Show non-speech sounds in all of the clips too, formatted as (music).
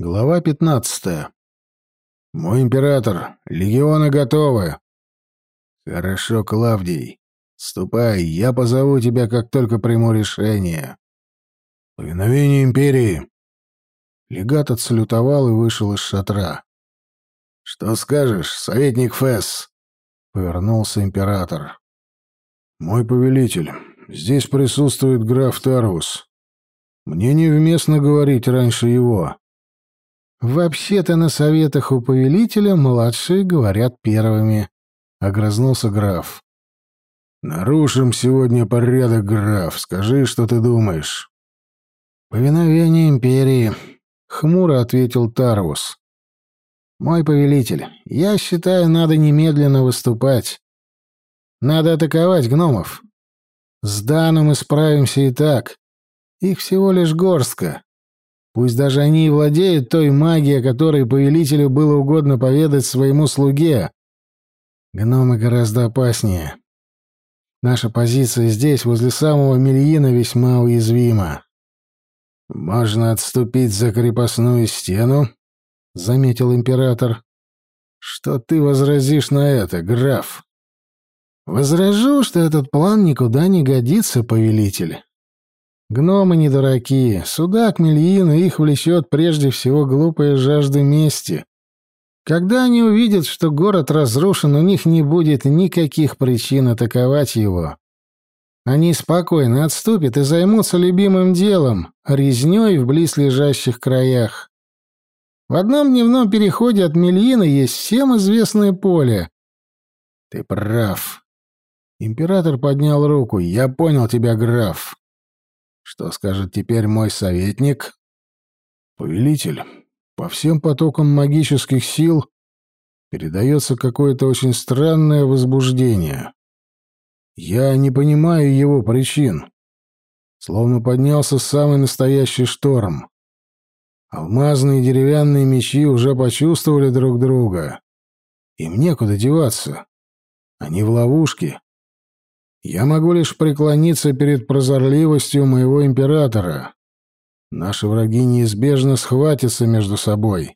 Глава 15. Мой император, легионы готовы. Хорошо, Клавдий. Ступай, я позову тебя, как только приму решение. Повиновение империи. Легат отсалютовал и вышел из шатра. Что скажешь, советник Фесс? Повернулся император. Мой повелитель, здесь присутствует граф Тарвус. Мне невместно говорить раньше его. «Вообще-то на советах у повелителя младшие говорят первыми», — огрызнулся граф. «Нарушим сегодня порядок, граф. Скажи, что ты думаешь». «Повиновение империи», — хмуро ответил Тарвус. «Мой повелитель, я считаю, надо немедленно выступать. Надо атаковать гномов. С Даном мы справимся и так. Их всего лишь горстка. Пусть даже они и владеют той магией, которой повелителю было угодно поведать своему слуге. Гномы гораздо опаснее. Наша позиция здесь, возле самого Мельина, весьма уязвима. «Можно отступить за крепостную стену», — заметил император. «Что ты возразишь на это, граф?» «Возражу, что этот план никуда не годится, повелитель. Гномы не дураки. Сюда, к Мельину, их влечет прежде всего глупая жажда мести. Когда они увидят, что город разрушен, у них не будет никаких причин атаковать его. Они спокойно отступят и займутся любимым делом — резнёй в близлежащих краях. В одном дневном переходе от Мельина есть всем известное поле. Ты прав. Император поднял руку. Я понял тебя, граф. Что скажет теперь мой советник? Повелитель, по всем потокам магических сил передается какое-то очень странное возбуждение. Я не понимаю его причин. Словно поднялся самый настоящий шторм. Алмазные деревянные мечи уже почувствовали друг друга. Им некуда деваться. Они в ловушке. Я могу лишь преклониться перед прозорливостью моего императора. Наши враги неизбежно схватятся между собой.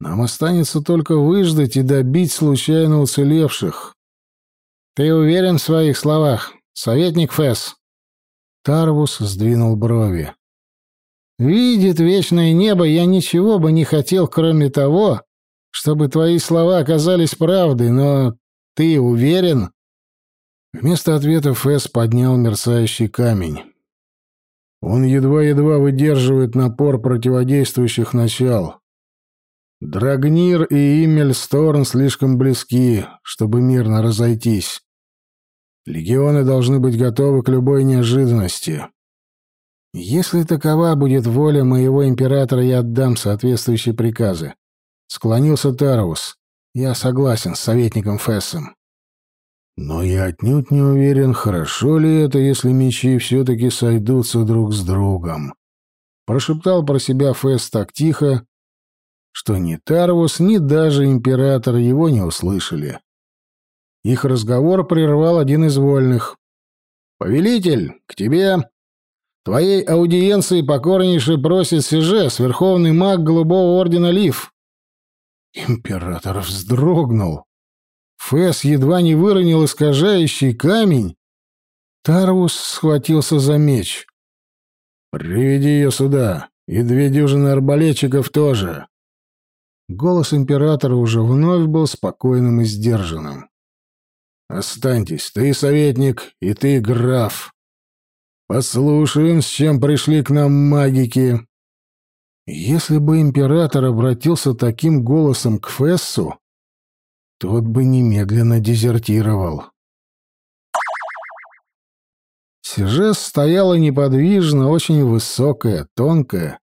Нам останется только выждать и добить случайно уцелевших. Ты уверен в своих словах, советник Фэс? Тарвус сдвинул брови. Видит вечное небо, я ничего бы не хотел, кроме того, чтобы твои слова оказались правдой, но ты уверен? Вместо ответа Фэс поднял мерцающий камень. Он едва-едва выдерживает напор противодействующих начал. Драгнир и Иммельсторн слишком близки, чтобы мирно разойтись. Легионы должны быть готовы к любой неожиданности. Если такова будет воля моего императора, я отдам соответствующие приказы. Склонился Тараус. Я согласен с советником Фессом. Но я отнюдь не уверен, хорошо ли это, если мечи все-таки сойдутся друг с другом. Прошептал про себя Фэс так тихо, что ни Тарвус, ни даже император его не услышали. Их разговор прервал один из вольных. «Повелитель, к тебе! Твоей аудиенции покорнейше просит Сижес, верховный маг Голубого Ордена Лив». Император вздрогнул. Фэс едва не выронил искажающий камень. Тарвус схватился за меч. «Приведи ее сюда, и две дюжины арбалетчиков тоже». Голос императора уже вновь был спокойным и сдержанным. «Останьтесь, ты советник, и ты граф. Послушаем, с чем пришли к нам магики». Если бы император обратился таким голосом к Фессу, тот бы немедленно дезертировал. Сижес стояла неподвижно, очень высокая, тонкая,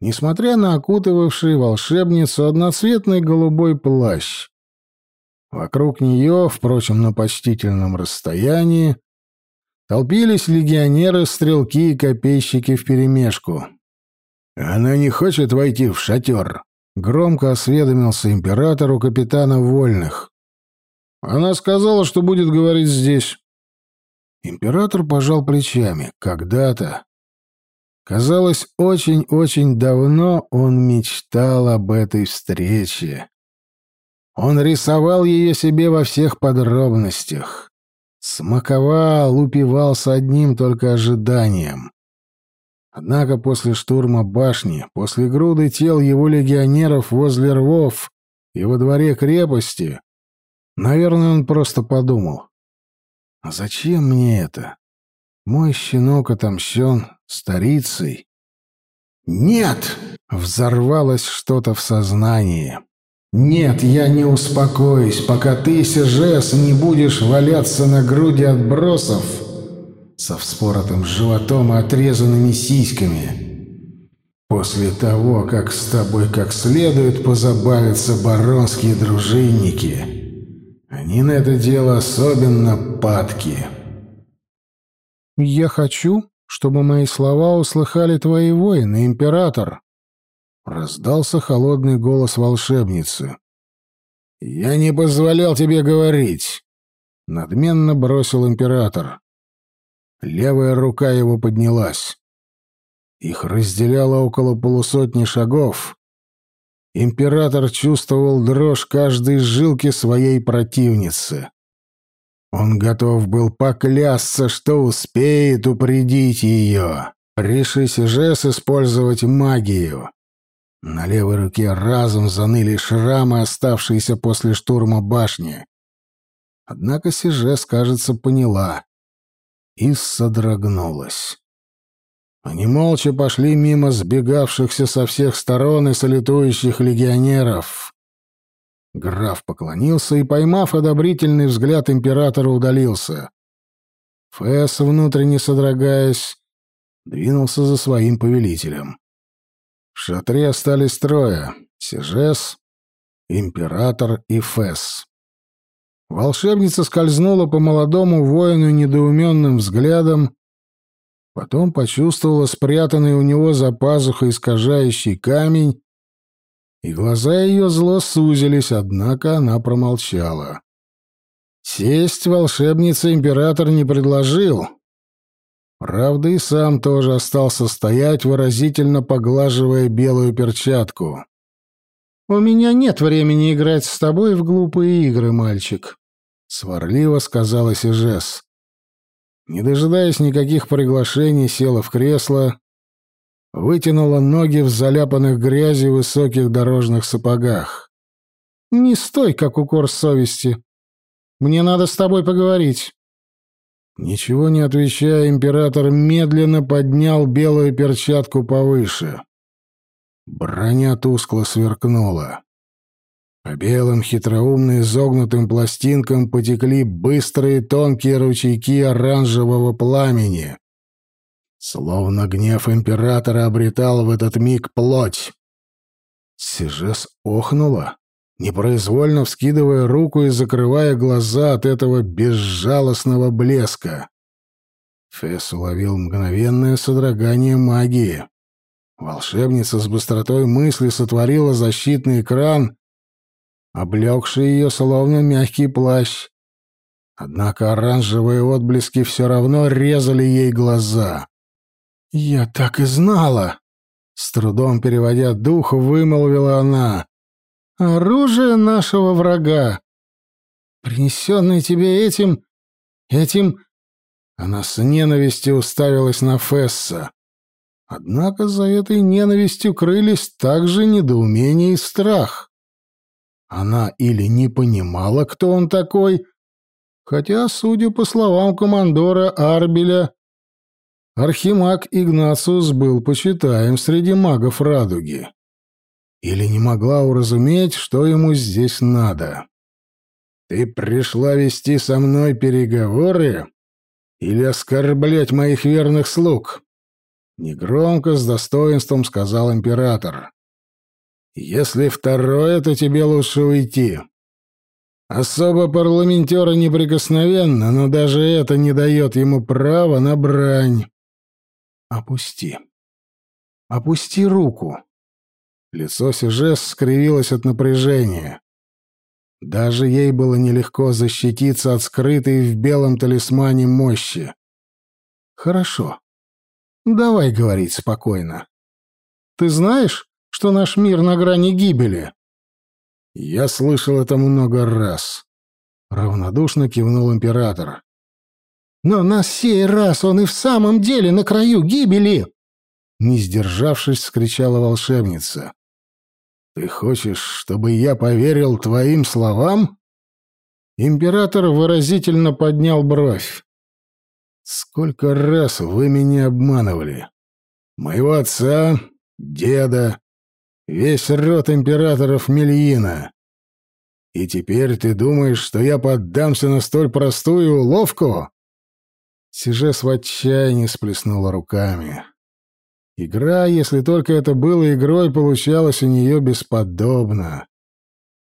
несмотря на окутывавший волшебницу одноцветный голубой плащ. Вокруг нее, впрочем, на почтительном расстоянии, толпились легионеры, стрелки и копейщики вперемешку. «Она не хочет войти в шатер», Громко осведомился император у капитана Вольных. Она сказала, что будет говорить здесь. Император пожал плечами. Когда-то. Казалось, очень-очень давно он мечтал об этой встрече. Он рисовал ее себе во всех подробностях. Смаковал, упивался одним только ожиданием. Однако после штурма башни, после груды тел его легионеров возле рвов и во дворе крепости, наверное, он просто подумал. «А зачем мне это? Мой щенок отомщен старицей». «Нет!» — взорвалось что-то в сознании. «Нет, я не успокоюсь, пока ты, Сержес, не будешь валяться на груди отбросов» со вспоротым животом и отрезанными сиськами. После того, как с тобой как следует позабавятся баронские дружинники, они на это дело особенно падки. «Я хочу, чтобы мои слова услыхали твои воины, император», — раздался холодный голос волшебницы. «Я не позволял тебе говорить», — надменно бросил император. Левая рука его поднялась. Их разделяло около полусотни шагов. Император чувствовал дрожь каждой жилки своей противницы. Он готов был поклясться, что успеет упредить ее. Решись Жес использовать магию. На левой руке разом заныли шрамы, оставшиеся после штурма башни. Однако Сижес, кажется, поняла и содрогнулась. Они молча пошли мимо сбегавшихся со всех сторон и салютующих легионеров. Граф поклонился и, поймав одобрительный взгляд императора, удалился. Фэс, внутренне содрогаясь, двинулся за своим повелителем. В шатре остались трое — Сижес, император и Фэс. Волшебница скользнула по молодому воину недоуменным взглядом, потом почувствовала спрятанный у него за пазухой искажающий камень, и глаза ее зло сузились, однако она промолчала. Сесть волшебница император не предложил. Правда, и сам тоже остался стоять, выразительно поглаживая белую перчатку. «У меня нет времени играть с тобой в глупые игры, мальчик», — сварливо сказала Сижес. Не дожидаясь никаких приглашений, села в кресло, вытянула ноги в заляпанных грязью высоких дорожных сапогах. «Не стой, как укор совести. Мне надо с тобой поговорить». Ничего не отвечая, император медленно поднял белую перчатку повыше. Броня тускло сверкнула. По белым хитроумно изогнутым пластинкам потекли быстрые тонкие ручейки оранжевого пламени. Словно гнев императора обретал в этот миг плоть. Сижес охнула, непроизвольно вскидывая руку и закрывая глаза от этого безжалостного блеска. Фесс уловил мгновенное содрогание магии. Волшебница с быстротой мысли сотворила защитный экран, облегший ее словно мягкий плащ. Однако оранжевые отблески все равно резали ей глаза. «Я так и знала!» С трудом переводя дух, вымолвила она. «Оружие нашего врага, принесенное тебе этим... этим...» Она с ненавистью уставилась на Фесса. Однако за этой ненавистью крылись также недоумение и страх. Она или не понимала, кто он такой, хотя, судя по словам командора Арбеля, архимаг Игнациус был почитаем среди магов Радуги, или не могла уразуметь, что ему здесь надо. «Ты пришла вести со мной переговоры или оскорблять моих верных слуг?» Негромко, с достоинством сказал император. «Если второе, то тебе лучше уйти. Особо парламентера неприкосновенно, но даже это не дает ему права на брань. Опусти. Опусти руку». Лицо Сижес скривилось от напряжения. Даже ей было нелегко защититься от скрытой в белом талисмане мощи. «Хорошо. Давай говорить спокойно. Ты знаешь, что наш мир на грани гибели?» «Я слышал это много раз», — равнодушно кивнул император. «Но на сей раз он и в самом деле на краю гибели!» Не сдержавшись, скричала волшебница. «Ты хочешь, чтобы я поверил твоим словам?» Император выразительно поднял бровь. «Сколько раз вы меня обманывали? Моего отца, деда, весь род императоров Мельина. И теперь ты думаешь, что я поддамся на столь простую уловку?» Сижес в отчаянии сплеснула руками. Игра, если только это было игрой, получалась у нее бесподобно.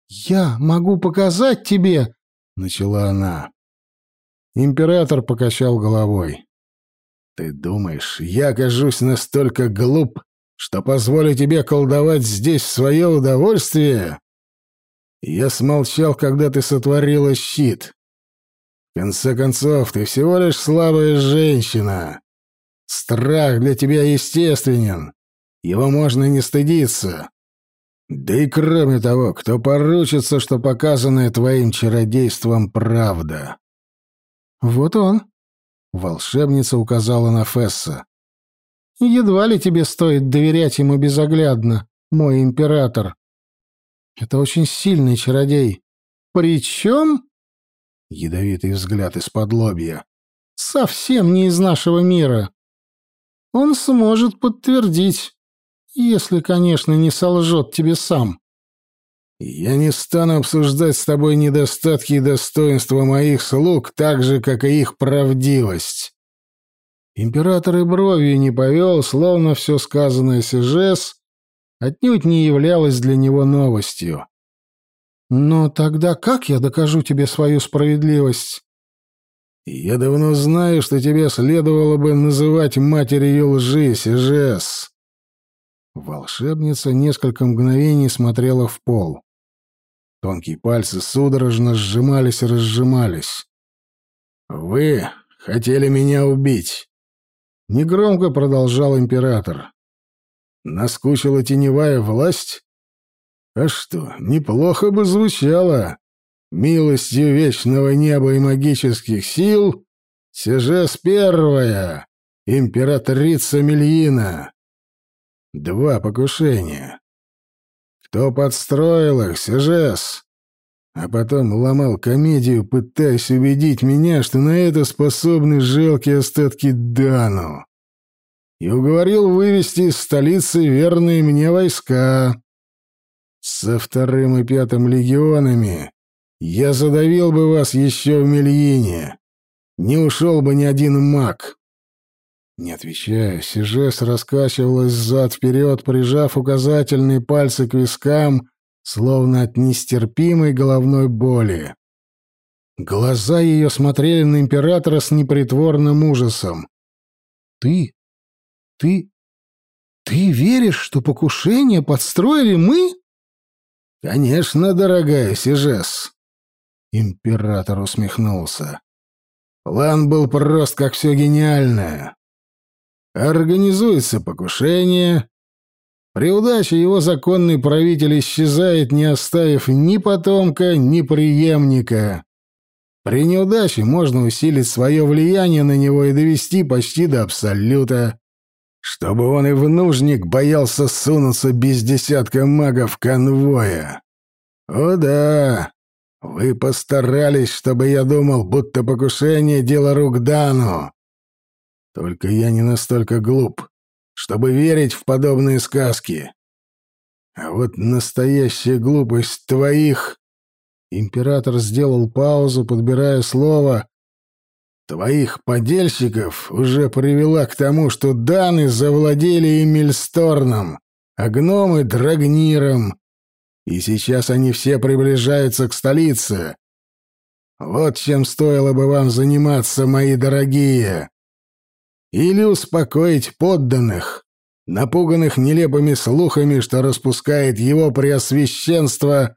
«Я могу показать тебе!» — начала она. Император покачал головой. «Ты думаешь, я окажусь настолько глуп, что позволю тебе колдовать здесь в свое удовольствие? Я смолчал, когда ты сотворила щит. В конце концов, ты всего лишь слабая женщина. Страх для тебя естественен. Его можно не стыдиться. Да и кроме того, кто поручится, что показанное твоим чародейством правда? Вот он. Волшебница указала на Фесса. Едва ли тебе стоит доверять ему безоглядно, мой император. Это очень сильный чародей. Причем... Ядовитый взгляд из-под лобья. Совсем не из нашего мира он сможет подтвердить, если, конечно, не солжет тебе сам. Я не стану обсуждать с тобой недостатки и достоинства моих слуг, так же, как и их правдивость. Император и бровью не повел, словно все сказанное Сижес отнюдь не являлось для него новостью. «Но тогда как я докажу тебе свою справедливость?» Я давно знаю, что тебе следовало бы называть матерью лжи, Сижес. Волшебница несколько мгновений смотрела в пол. Тонкие пальцы судорожно сжимались и разжимались. «Вы хотели меня убить», — негромко продолжал император. «Наскучила теневая власть? А что, неплохо бы звучало милостью вечного неба и магических сил, Сежес Первая, императрица Мельина. Два покушения. Кто подстроил их, Сежес? А потом ломал комедию, пытаясь убедить меня, что на это способны жалкие остатки Дану. И уговорил вывести из столицы верные мне войска. Со вторым и пятым легионами я задавил бы вас еще в Мельине. Не ушел бы ни один маг. Не отвечая, Сижес раскачивалась зад-вперед, прижав указательные пальцы к вискам, словно от нестерпимой головной боли. Глаза ее смотрели на императора с непритворным ужасом. «Ты? Ты? Ты веришь, что покушение подстроили мы?» «Конечно, дорогая Сижес. Император усмехнулся. План был прост, как все гениальное. Организуется покушение. При удаче его законный правитель исчезает, не оставив ни потомка, ни преемника. При неудаче можно усилить свое влияние на него и довести почти до абсолюта, чтобы он и в нужник боялся сунуться без десятка магов конвоя. О да, вы постарались, чтобы я думал, будто покушение — дело рук Дану. Только я не настолько глуп, чтобы верить в подобные сказки. А вот настоящая глупость твоих... Император сделал паузу, подбирая слово. Твоих подельщиков уже привела к тому, что Даны завладели Эмильсторном, а гномы — Драгниром, и сейчас они все приближаются к столице. Вот чем стоило бы вам заниматься, мои дорогие. Или успокоить подданных, напуганных нелепыми слухами, что распускает его преосвященство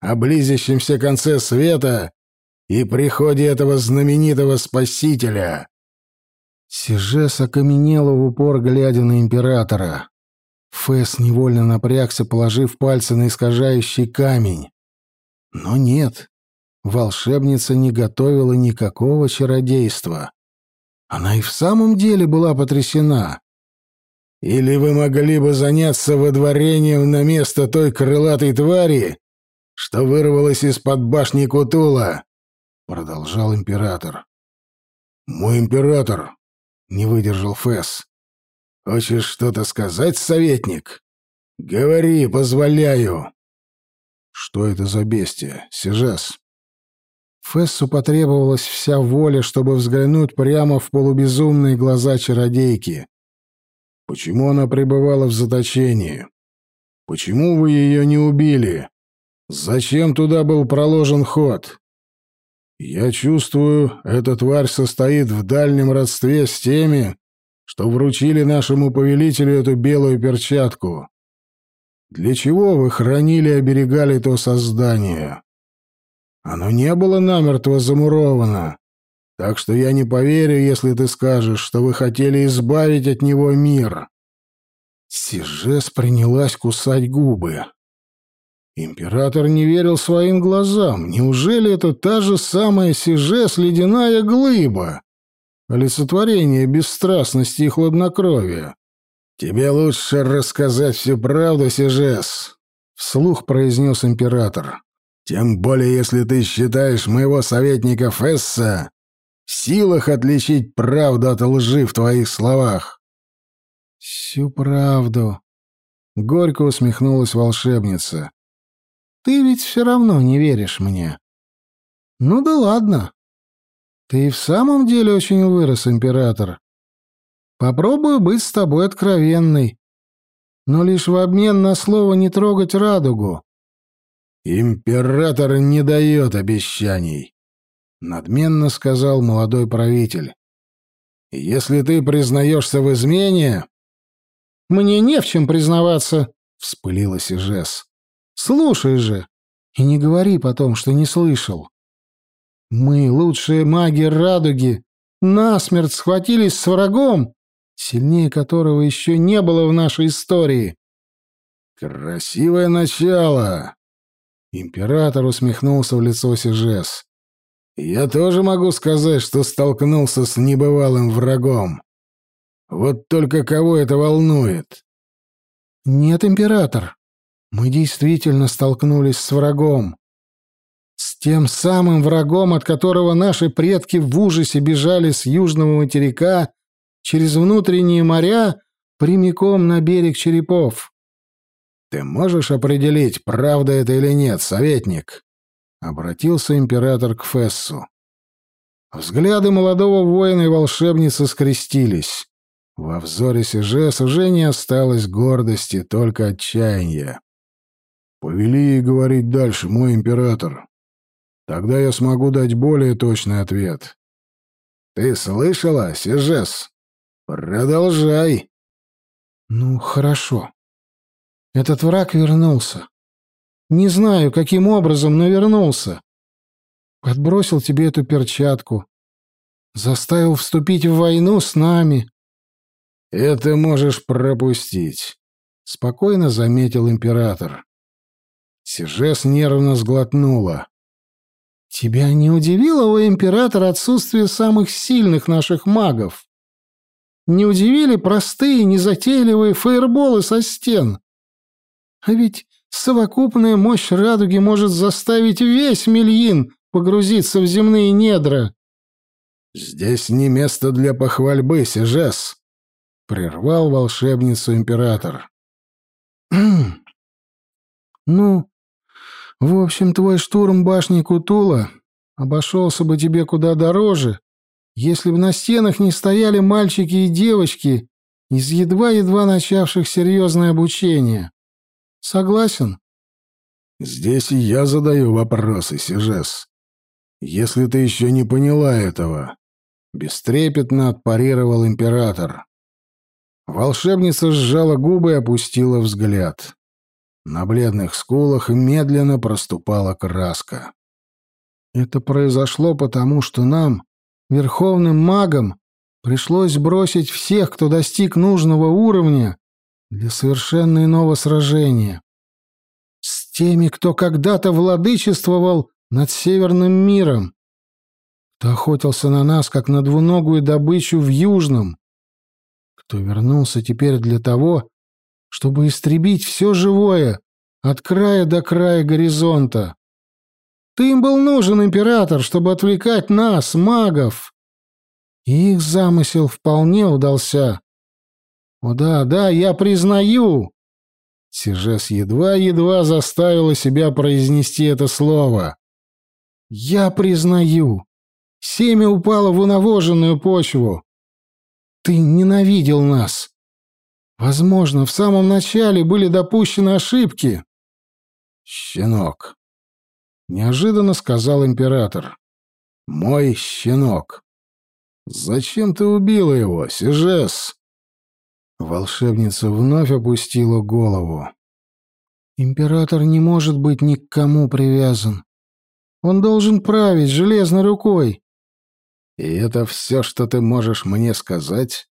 о близящемся конце света и приходе этого знаменитого спасителя. Сижес окаменела в упор, глядя на императора. Фэс невольно напрягся, положив пальцы на искажающий камень. Но нет, волшебница не готовила никакого чародейства. Она и в самом деле была потрясена. «Или вы могли бы заняться выдворением на место той крылатой твари, что вырвалась из-под башни Кутула?» — продолжал император. «Мой император!» — не выдержал Фэс. «Хочешь что-то сказать, советник? Говори, позволяю!» «Что это за бестия, Сижес?» Фессу потребовалась вся воля, чтобы взглянуть прямо в полубезумные глаза чародейки. «Почему она пребывала в заточении? Почему вы ее не убили? Зачем туда был проложен ход? Я чувствую, эта тварь состоит в дальнем родстве с теми, что вручили нашему повелителю эту белую перчатку. Для чего вы хранили и оберегали то создание?» Оно не было намертво замуровано. Так что я не поверю, если ты скажешь, что вы хотели избавить от него мир. Сижес принялась кусать губы. Император не верил своим глазам. Неужели это та же самая Сижес ледяная глыба? Олицетворение бесстрастности и хладнокровия. «Тебе лучше рассказать всю правду, Сижес», — вслух произнес император. Тем более, если ты считаешь моего советника Фесса в силах отличить правду от лжи в твоих словах. Всю правду. Горько усмехнулась волшебница. Ты ведь все равно не веришь мне. Ну да ладно. Ты в самом деле очень вырос, император. Попробую быть с тобой откровенной. Но лишь в обмен на слово не трогать радугу. «Император не дает обещаний», — надменно сказал молодой правитель. «Если ты признаешься в измене...» «Мне не в чем признаваться», — вспылила Сижес. «Слушай же, и не говори потом, что не слышал. Мы, лучшие маги радуги, насмерть схватились с врагом, сильнее которого еще не было в нашей истории». «Красивое начало», Император усмехнулся в лицо Сижес. «Я тоже могу сказать, что столкнулся с небывалым врагом. Вот только кого это волнует?» «Нет, император, мы действительно столкнулись с врагом. С тем самым врагом, от которого наши предки в ужасе бежали с южного материка через внутренние моря прямиком на берег черепов. «Ты можешь определить, правда это или нет, советник?» — обратился император к Фессу. Взгляды молодого воина и волшебницы скрестились. Во взоре Сижес уже не осталось гордости, только отчаяния. «Повели ей говорить дальше, мой император. Тогда я смогу дать более точный ответ». «Ты слышала, Сижес? Продолжай». «Ну, хорошо», этот враг вернулся. Не знаю, каким образом, но вернулся. Подбросил тебе эту перчатку. Заставил вступить в войну с нами. Это можешь пропустить, спокойно заметил император. Сижес нервно сглотнула. Тебя не удивило, о император, отсутствие самых сильных наших магов? Не удивили простые, незатейливые фейерболы со стен? А ведь совокупная мощь радуги может заставить весь Мельин погрузиться в земные недра. «Здесь не место для похвальбы, Сижес», — прервал волшебницу император. (clears throat) «Ну, в общем, твой штурм башни Кутула обошелся бы тебе куда дороже, если бы на стенах не стояли мальчики и девочки из едва-едва начавших серьезное обучение. Согласен. Здесь и я задаю вопросы, Сижес. Если ты еще не поняла этого, бестрепетно отпарировал император. Волшебница сжала губы и опустила взгляд. На бледных скулах медленно проступала краска. Это произошло потому, что нам, верховным магам, Пришлось бросить всех, кто достиг нужного уровня, для совершенно иного сражения. С теми, кто когда-то владычествовал над Северным миром, кто охотился на нас, как на двуногую добычу в Южном, кто вернулся теперь для того, чтобы истребить все живое от края до края горизонта. Ты им был нужен, император, чтобы отвлекать нас, магов. И их замысел вполне удался. О да, да, я признаю. Сижес едва-едва заставила себя произнести это слово. Я признаю. Семя упало в унавоженную почву. Ты ненавидел нас. Возможно, в самом начале были допущены ошибки. Щенок. Неожиданно сказал император. Мой щенок. Зачем ты убила его, Сижес? Волшебница вновь опустила голову. Император не может быть ни к кому привязан. Он должен править железной рукой. И это все, что ты можешь мне сказать?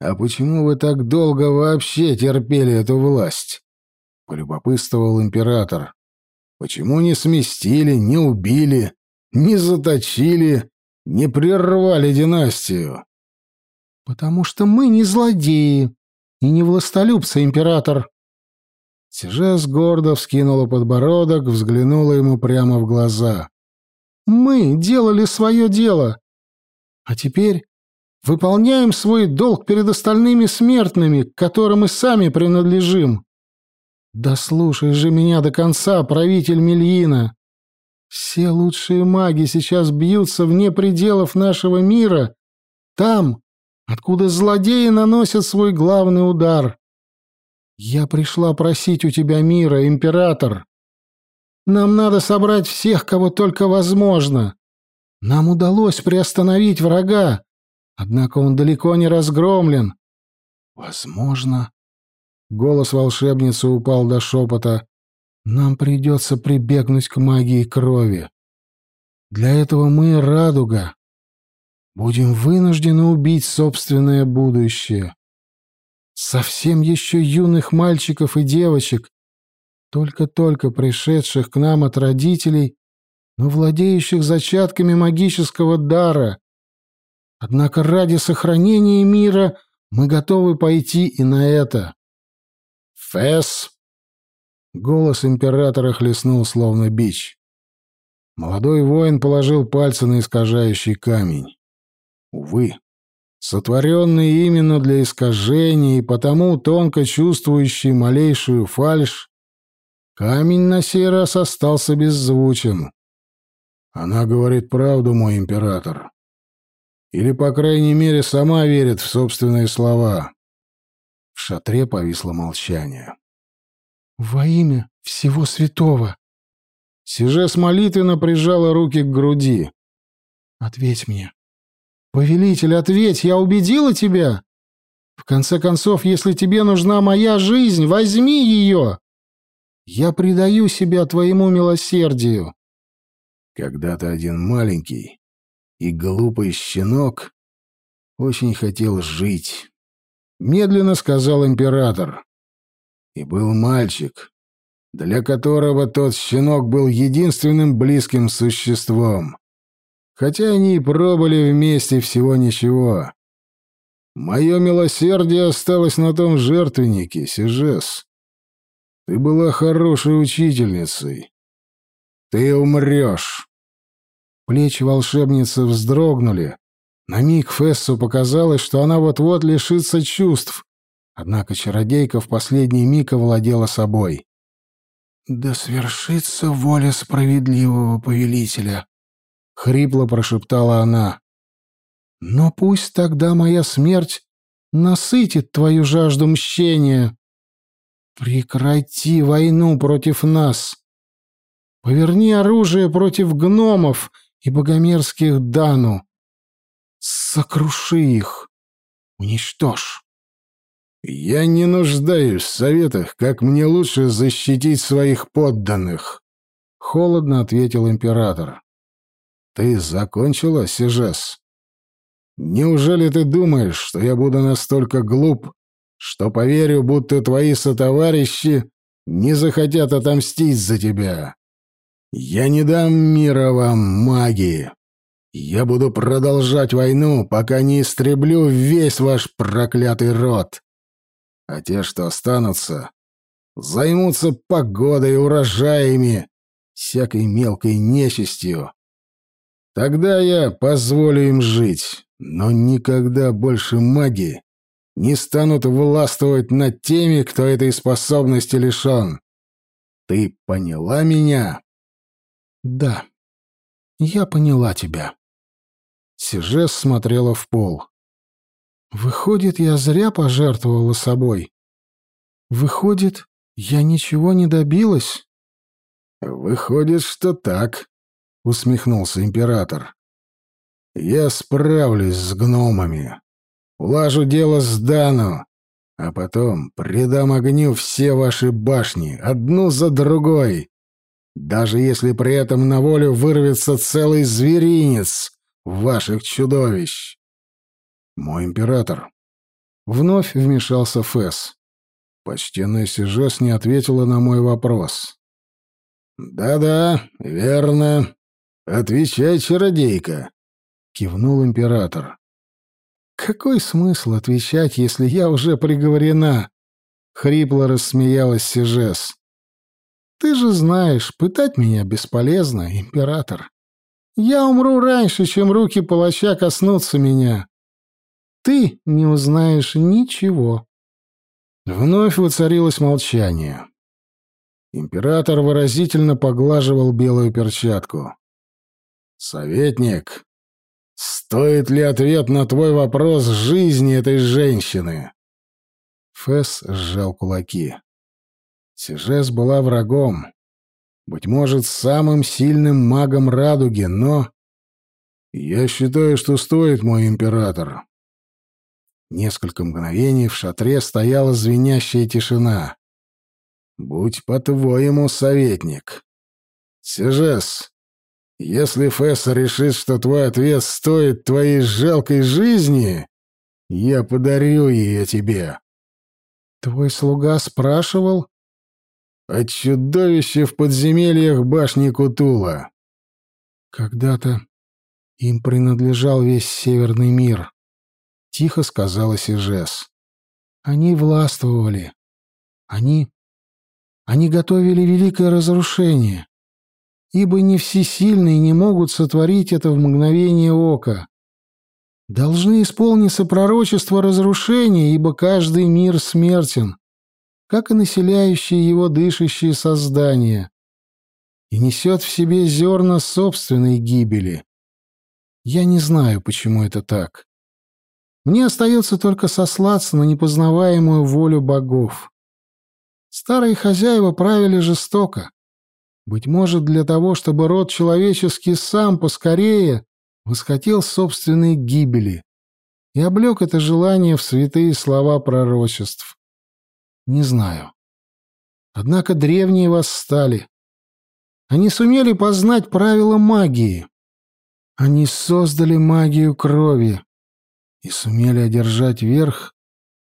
А почему вы так долго вообще терпели эту власть? Полюбопытствовал император. Почему не сместили, не убили, не заточили, не прервали династию? Потому что мы не злодеи и не властолюбцы, император. Сижес гордо вскинула подбородок, взглянула ему прямо в глаза. Мы делали свое дело. А теперь выполняем свой долг перед остальными смертными, к которым и сами принадлежим. Да слушай же меня до конца, правитель Мельина. Все лучшие маги сейчас бьются вне пределов нашего мира, там, откуда злодеи наносят свой главный удар. Я пришла просить у тебя мира, император. Нам надо собрать всех, кого только возможно. Нам удалось приостановить врага, однако он далеко не разгромлен. Возможно, Голос волшебницы упал до шепота. «Нам придется прибегнуть к магии крови. Для этого мы, радуга, будем вынуждены убить собственное будущее. Совсем еще юных мальчиков и девочек, только-только пришедших к нам от родителей, но владеющих зачатками магического дара. Однако ради сохранения мира мы готовы пойти и на это. «Фэс!» Голос императора хлестнул словно бич. Молодой воин положил пальцы на искажающий камень. Увы, сотворенный именно для искажения и потому тонко чувствующий малейшую фальшь, камень на сей раз остался беззвучен. Она говорит правду, мой император. Или, по крайней мере, сама верит в собственные слова. В шатре повисло молчание. «Во имя всего святого!» Сижес молитвенно прижала руки к груди. «Ответь мне. Повелитель, ответь, я убедила тебя? В конце концов, если тебе нужна моя жизнь, возьми ее. Я предаю себя твоему милосердию». Когда-то один маленький и глупый щенок очень хотел жить медленно сказал император. И был мальчик, для которого тот щенок был единственным близким существом. Хотя они и пробыли вместе всего ничего. Мое милосердие осталось на том жертвеннике, Сижес. Ты была хорошей учительницей. Ты умрешь. Плечи волшебницы вздрогнули, на миг Фессу показалось, что она вот-вот лишится чувств. Однако чародейка в последний миг овладела собой. «Да свершится воля справедливого повелителя», — хрипло прошептала она. «Но пусть тогда моя смерть насытит твою жажду мщения. Прекрати войну против нас. Поверни оружие против гномов и богомерзких Дану. Сокруши их. Уничтожь. Я не нуждаюсь в советах, как мне лучше защитить своих подданных, холодно ответил император. Ты закончила, Сижес? Неужели ты думаешь, что я буду настолько глуп, что поверю, будто твои сотоварищи не захотят отомстить за тебя? Я не дам мира вам, маги. Я буду продолжать войну, пока не истреблю весь ваш проклятый род. А те, что останутся, займутся погодой, урожаями, всякой мелкой нечистью. Тогда я позволю им жить, но никогда больше маги не станут властвовать над теми, кто этой способности лишен. Ты поняла меня? Да, я поняла тебя. Сижес смотрела в пол. Выходит, я зря пожертвовала собой. Выходит, я ничего не добилась? Выходит, что так, усмехнулся император. Я справлюсь с гномами. Улажу дело с Дану, а потом придам огню все ваши башни, одну за другой. Даже если при этом на волю вырвется целый зверинец ваших чудовищ. Мой император. Вновь вмешался Фэс. Почтенная Сижес не ответила на мой вопрос. «Да-да, верно. Отвечай, чародейка», — кивнул император. «Какой смысл отвечать, если я уже приговорена?» — хрипло рассмеялась Сижес. «Ты же знаешь, пытать меня бесполезно, император. Я умру раньше, чем руки палача коснутся меня. Ты не узнаешь ничего». Вновь воцарилось молчание. Император выразительно поглаживал белую перчатку. «Советник, стоит ли ответ на твой вопрос жизни этой женщины?» Фэс сжал кулаки. Сижес была врагом, быть может, самым сильным магом радуги, но... «Я считаю, что стоит, мой император». Несколько мгновений в шатре стояла звенящая тишина. Будь по-твоему, советник. Сижес, если Фесс решит, что твой ответ стоит твоей жалкой жизни, я подарю ее тебе. Твой слуга спрашивал? О чудовище в подземельях башни Кутула. Когда-то им принадлежал весь северный мир, — тихо сказала Сижес. Они властвовали. Они они готовили великое разрушение, ибо не всесильные не могут сотворить это в мгновение ока. Должны исполниться пророчество разрушения, ибо каждый мир смертен, как и населяющие его дышащие создания, и несет в себе зерна собственной гибели. Я не знаю, почему это так. Мне остается только сослаться на непознаваемую волю богов. Старые хозяева правили жестоко. Быть может, для того, чтобы род человеческий сам поскорее восхотел собственной гибели и облег это желание в святые слова пророчеств. Не знаю. Однако древние восстали. Они сумели познать правила магии. Они создали магию крови и сумели одержать верх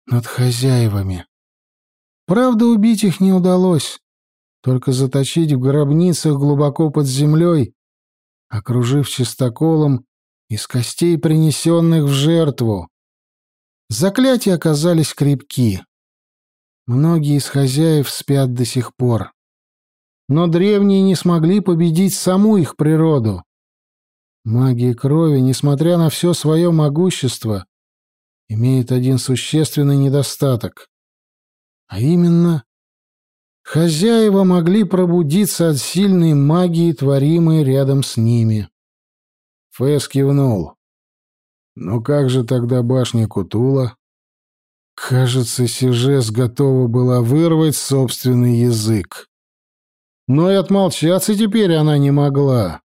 над хозяевами. Правда, убить их не удалось, только заточить в гробницах глубоко под землей, окружив чистоколом из костей, принесенных в жертву. Заклятия оказались крепки. Многие из хозяев спят до сих пор. Но древние не смогли победить саму их природу. Магия крови, несмотря на все свое могущество, имеет один существенный недостаток. А именно, хозяева могли пробудиться от сильной магии, творимой рядом с ними. Фэс кивнул. «Ну как же тогда башня Кутула?» Кажется, Сижес готова была вырвать собственный язык. Но и отмолчаться теперь она не могла.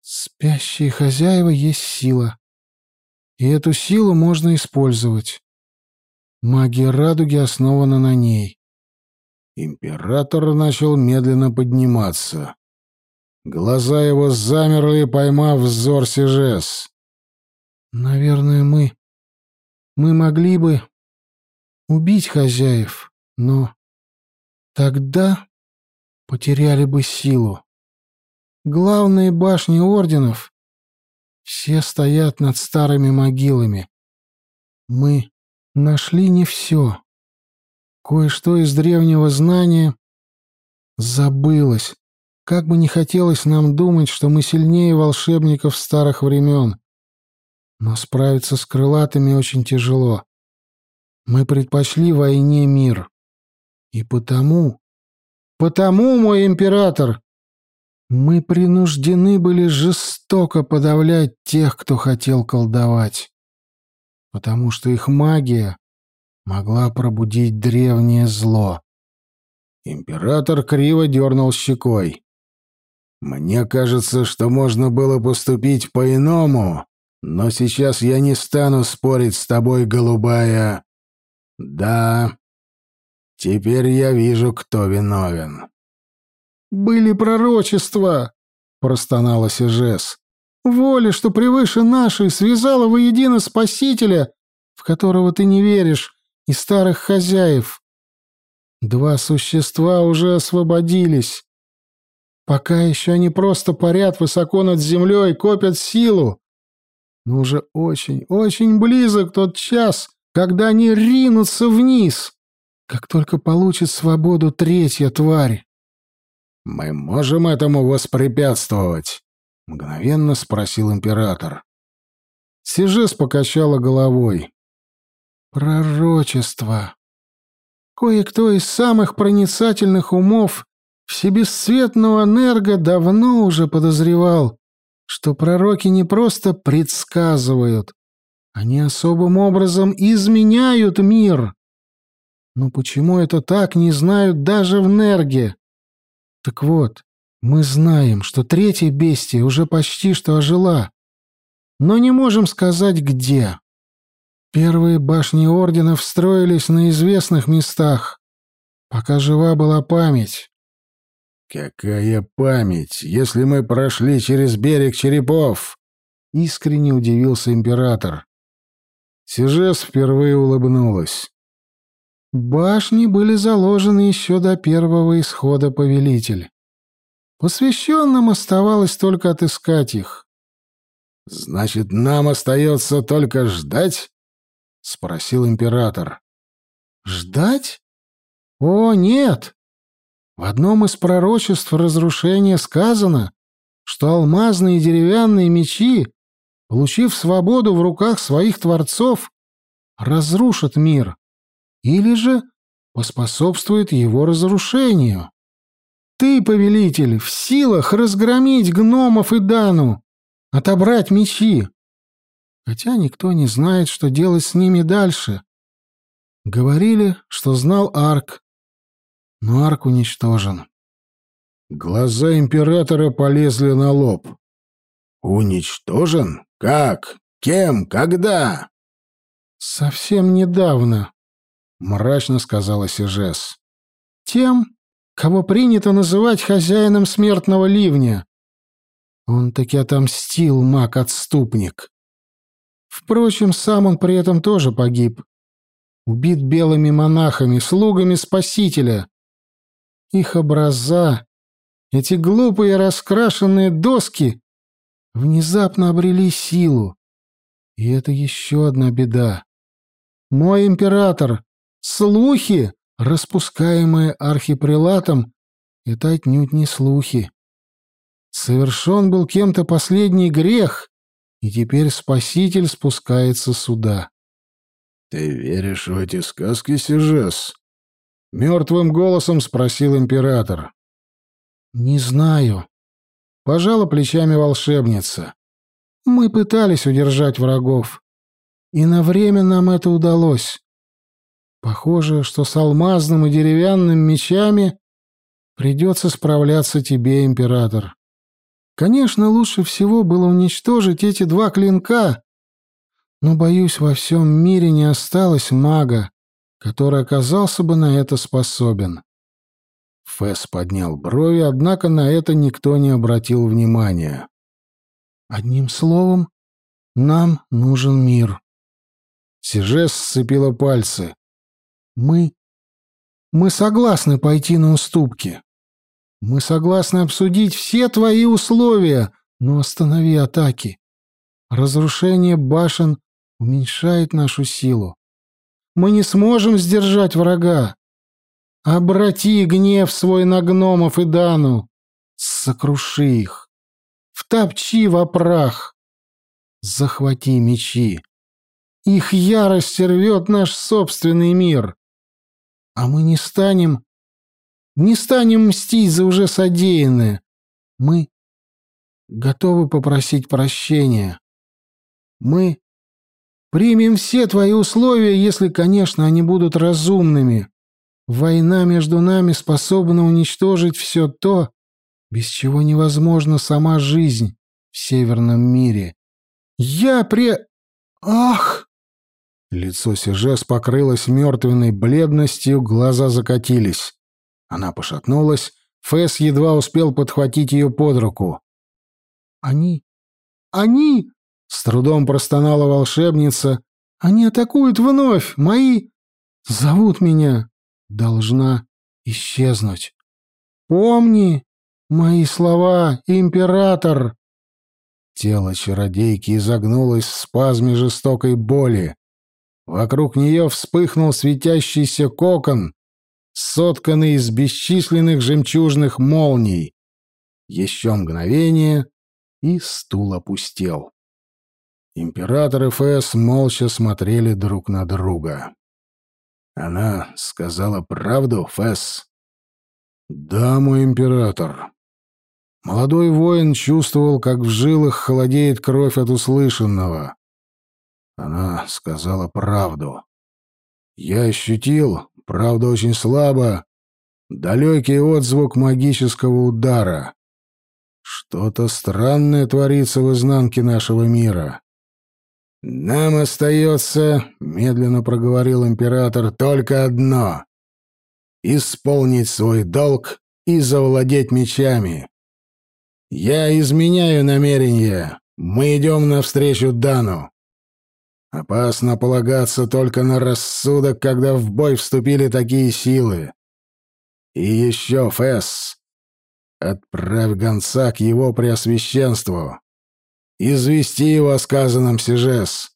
Спящие хозяева есть сила. И эту силу можно использовать. Магия радуги основана на ней. Император начал медленно подниматься. Глаза его замерли, поймав взор Сижес. Наверное, мы... Мы могли бы убить хозяев, но тогда потеряли бы силу. Главные башни орденов все стоят над старыми могилами. Мы нашли не все. Кое-что из древнего знания забылось. Как бы не хотелось нам думать, что мы сильнее волшебников старых времен. Но справиться с крылатыми очень тяжело. Мы предпочли войне мир. И потому... Потому, мой император, мы принуждены были жестоко подавлять тех, кто хотел колдовать. Потому что их магия могла пробудить древнее зло. Император криво дернул щекой. «Мне кажется, что можно было поступить по-иному, но сейчас я не стану спорить с тобой, голубая. Да, теперь я вижу, кто виновен. Были пророчества, простонала Сижес. Воля, что превыше нашей, связала воедино Спасителя, в которого ты не веришь, и старых хозяев. Два существа уже освободились. Пока еще они просто парят высоко над землей, копят силу, но уже очень, очень близок тот час, когда они ринутся вниз, как только получит свободу третья тварь. «Мы можем этому воспрепятствовать?» — мгновенно спросил император. Сижес покачала головой. «Пророчество. Кое-кто из самых проницательных умов всебесцветного энерго давно уже подозревал, что пророки не просто предсказывают, они особым образом изменяют мир. Но почему это так, не знают даже в Нерге. Так вот, мы знаем, что третья бестия уже почти что ожила, но не можем сказать, где. Первые башни орденов строились на известных местах, пока жива была память. «Какая память, если мы прошли через берег черепов!» — искренне удивился император. Сижес впервые улыбнулась. «Башни были заложены еще до первого исхода повелитель. Посвященным оставалось только отыскать их». «Значит, нам остается только ждать?» — спросил император. «Ждать? О, нет! В одном из пророчеств разрушения сказано, что алмазные и деревянные мечи, получив свободу в руках своих творцов, разрушат мир или же поспособствуют его разрушению. Ты, повелитель, в силах разгромить гномов и Дану, отобрать мечи. Хотя никто не знает, что делать с ними дальше. Говорили, что знал Арк, но арк уничтожен. Глаза императора полезли на лоб. «Уничтожен? Как? Кем? Когда?» «Совсем недавно», — мрачно сказала Сижес. «Тем, кого принято называть хозяином смертного ливня. Он таки отомстил, маг-отступник. Впрочем, сам он при этом тоже погиб. Убит белыми монахами, слугами Спасителя, их образа, эти глупые раскрашенные доски, внезапно обрели силу. И это еще одна беда. Мой император, слухи, распускаемые архипрелатом, это отнюдь не слухи. Совершен был кем-то последний грех, и теперь Спаситель спускается сюда. — Ты веришь в эти сказки, Сижес? Мертвым голосом спросил император. «Не знаю». Пожала плечами волшебница. «Мы пытались удержать врагов. И на время нам это удалось. Похоже, что с алмазным и деревянным мечами придется справляться тебе, император. Конечно, лучше всего было уничтожить эти два клинка, но, боюсь, во всем мире не осталось мага, который оказался бы на это способен. Фэс поднял брови, однако на это никто не обратил внимания. «Одним словом, Нам нужен мир. Сижес сцепила пальцы. Мы... Мы согласны пойти на уступки. Мы согласны обсудить все твои условия, но останови атаки. Разрушение башен уменьшает нашу силу. Мы не сможем сдержать врага. Обрати гнев свой на гномов и Дану. Сокруши их. Втопчи во прах. Захвати мечи. Их ярость рвет наш собственный мир. А мы не станем... Не станем мстить за уже содеянное. Мы готовы попросить прощения. Мы примем все твои условия, если, конечно, они будут разумными. Война между нами способна уничтожить все то, без чего невозможна сама жизнь в северном мире. Я пре... Ах! Лицо Сижес покрылось мертвенной бледностью, глаза закатились. Она пошатнулась, Фэс едва успел подхватить ее под руку. «Они... они...» — с трудом простонала волшебница. «Они атакуют вновь! Мои... зовут меня! Должна исчезнуть! Помни мои слова, император!» Тело чародейки изогнулось в спазме жестокой боли. Вокруг нее вспыхнул светящийся кокон, сотканный из бесчисленных жемчужных молний. Еще мгновение, и стул опустел. Император и Фэс молча смотрели друг на друга. Она сказала правду, Фэс? Да, мой император. Молодой воин чувствовал, как в жилах холодеет кровь от услышанного. Она сказала правду. Я ощутил, правда очень слабо, далекий отзвук магического удара. Что-то странное творится в изнанке нашего мира. «Нам остается, — медленно проговорил император, — только одно — исполнить свой долг и завладеть мечами. Я изменяю намерение. Мы идем навстречу Дану. Опасно полагаться только на рассудок, когда в бой вступили такие силы. И еще, Фэс, отправь гонца к его преосвященству. Извести его о сказанном Сижес.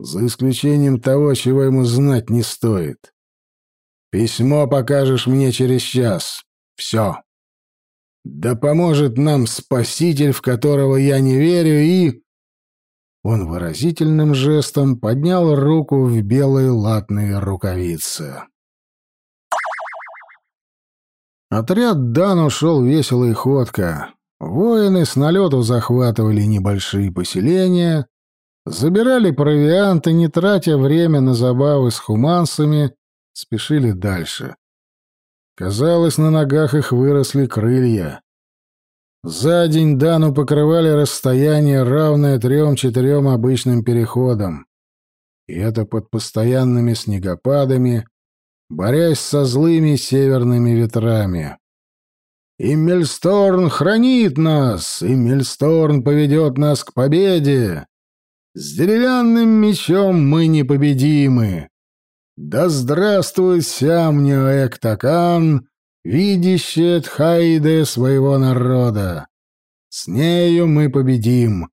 За исключением того, чего ему знать не стоит. Письмо покажешь мне через час. Все. Да поможет нам Спаситель, в которого я не верю, и... Он выразительным жестом поднял руку в белые латные рукавицы. Отряд Дан ушел весело и ходко. Воины с налету захватывали небольшие поселения, забирали провианты, не тратя время на забавы с хумансами, спешили дальше. Казалось, на ногах их выросли крылья. За день Дану покрывали расстояние, равное трем-четырем обычным переходам. И это под постоянными снегопадами, борясь со злыми северными ветрами. И Мельсторн хранит нас, и Мельсторн поведет нас к победе. С деревянным мечом мы непобедимы. Да здравствует Сямню Эктакан, видящая Тхаиде своего народа. С нею мы победим!»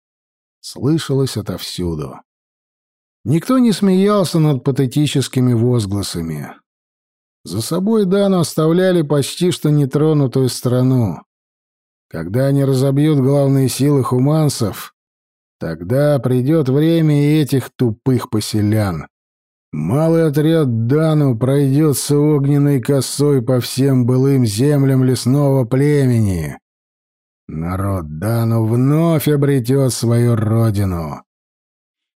Слышалось отовсюду. Никто не смеялся над патетическими возгласами. За собой Дану оставляли почти что нетронутую страну. Когда они разобьют главные силы хуманцев, тогда придет время и этих тупых поселян. Малый отряд Дану пройдется огненной косой по всем былым землям лесного племени. Народ Дану вновь обретет свою родину.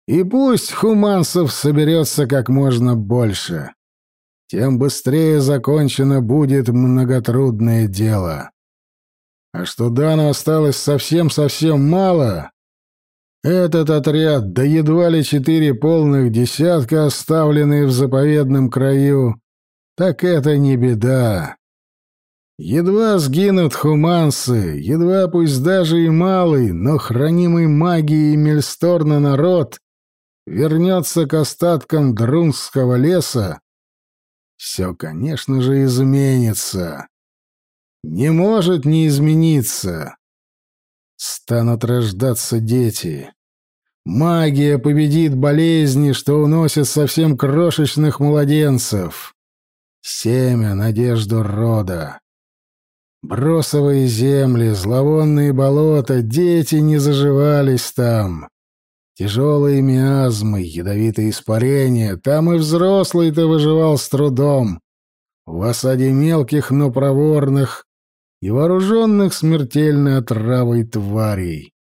И пусть хуманцев соберется как можно больше. Тем быстрее закончено будет многотрудное дело. А что Дану осталось совсем-совсем мало, этот отряд, да едва ли четыре полных десятка, оставленные в заповедном краю, так это не беда. Едва сгинут хумансы, едва пусть даже и малый, но хранимый магией Мельсторна народ вернется к остаткам Друнского леса, все, конечно же, изменится. Не может не измениться. Станут рождаться дети. Магия победит болезни, что уносят совсем крошечных младенцев. Семя, надежду рода. Бросовые земли, зловонные болота, дети не заживались там. Тяжелые миазмы, ядовитые испарения, там и взрослый-то выживал с трудом. В осаде мелких, но проворных и вооруженных смертельной отравой тварей.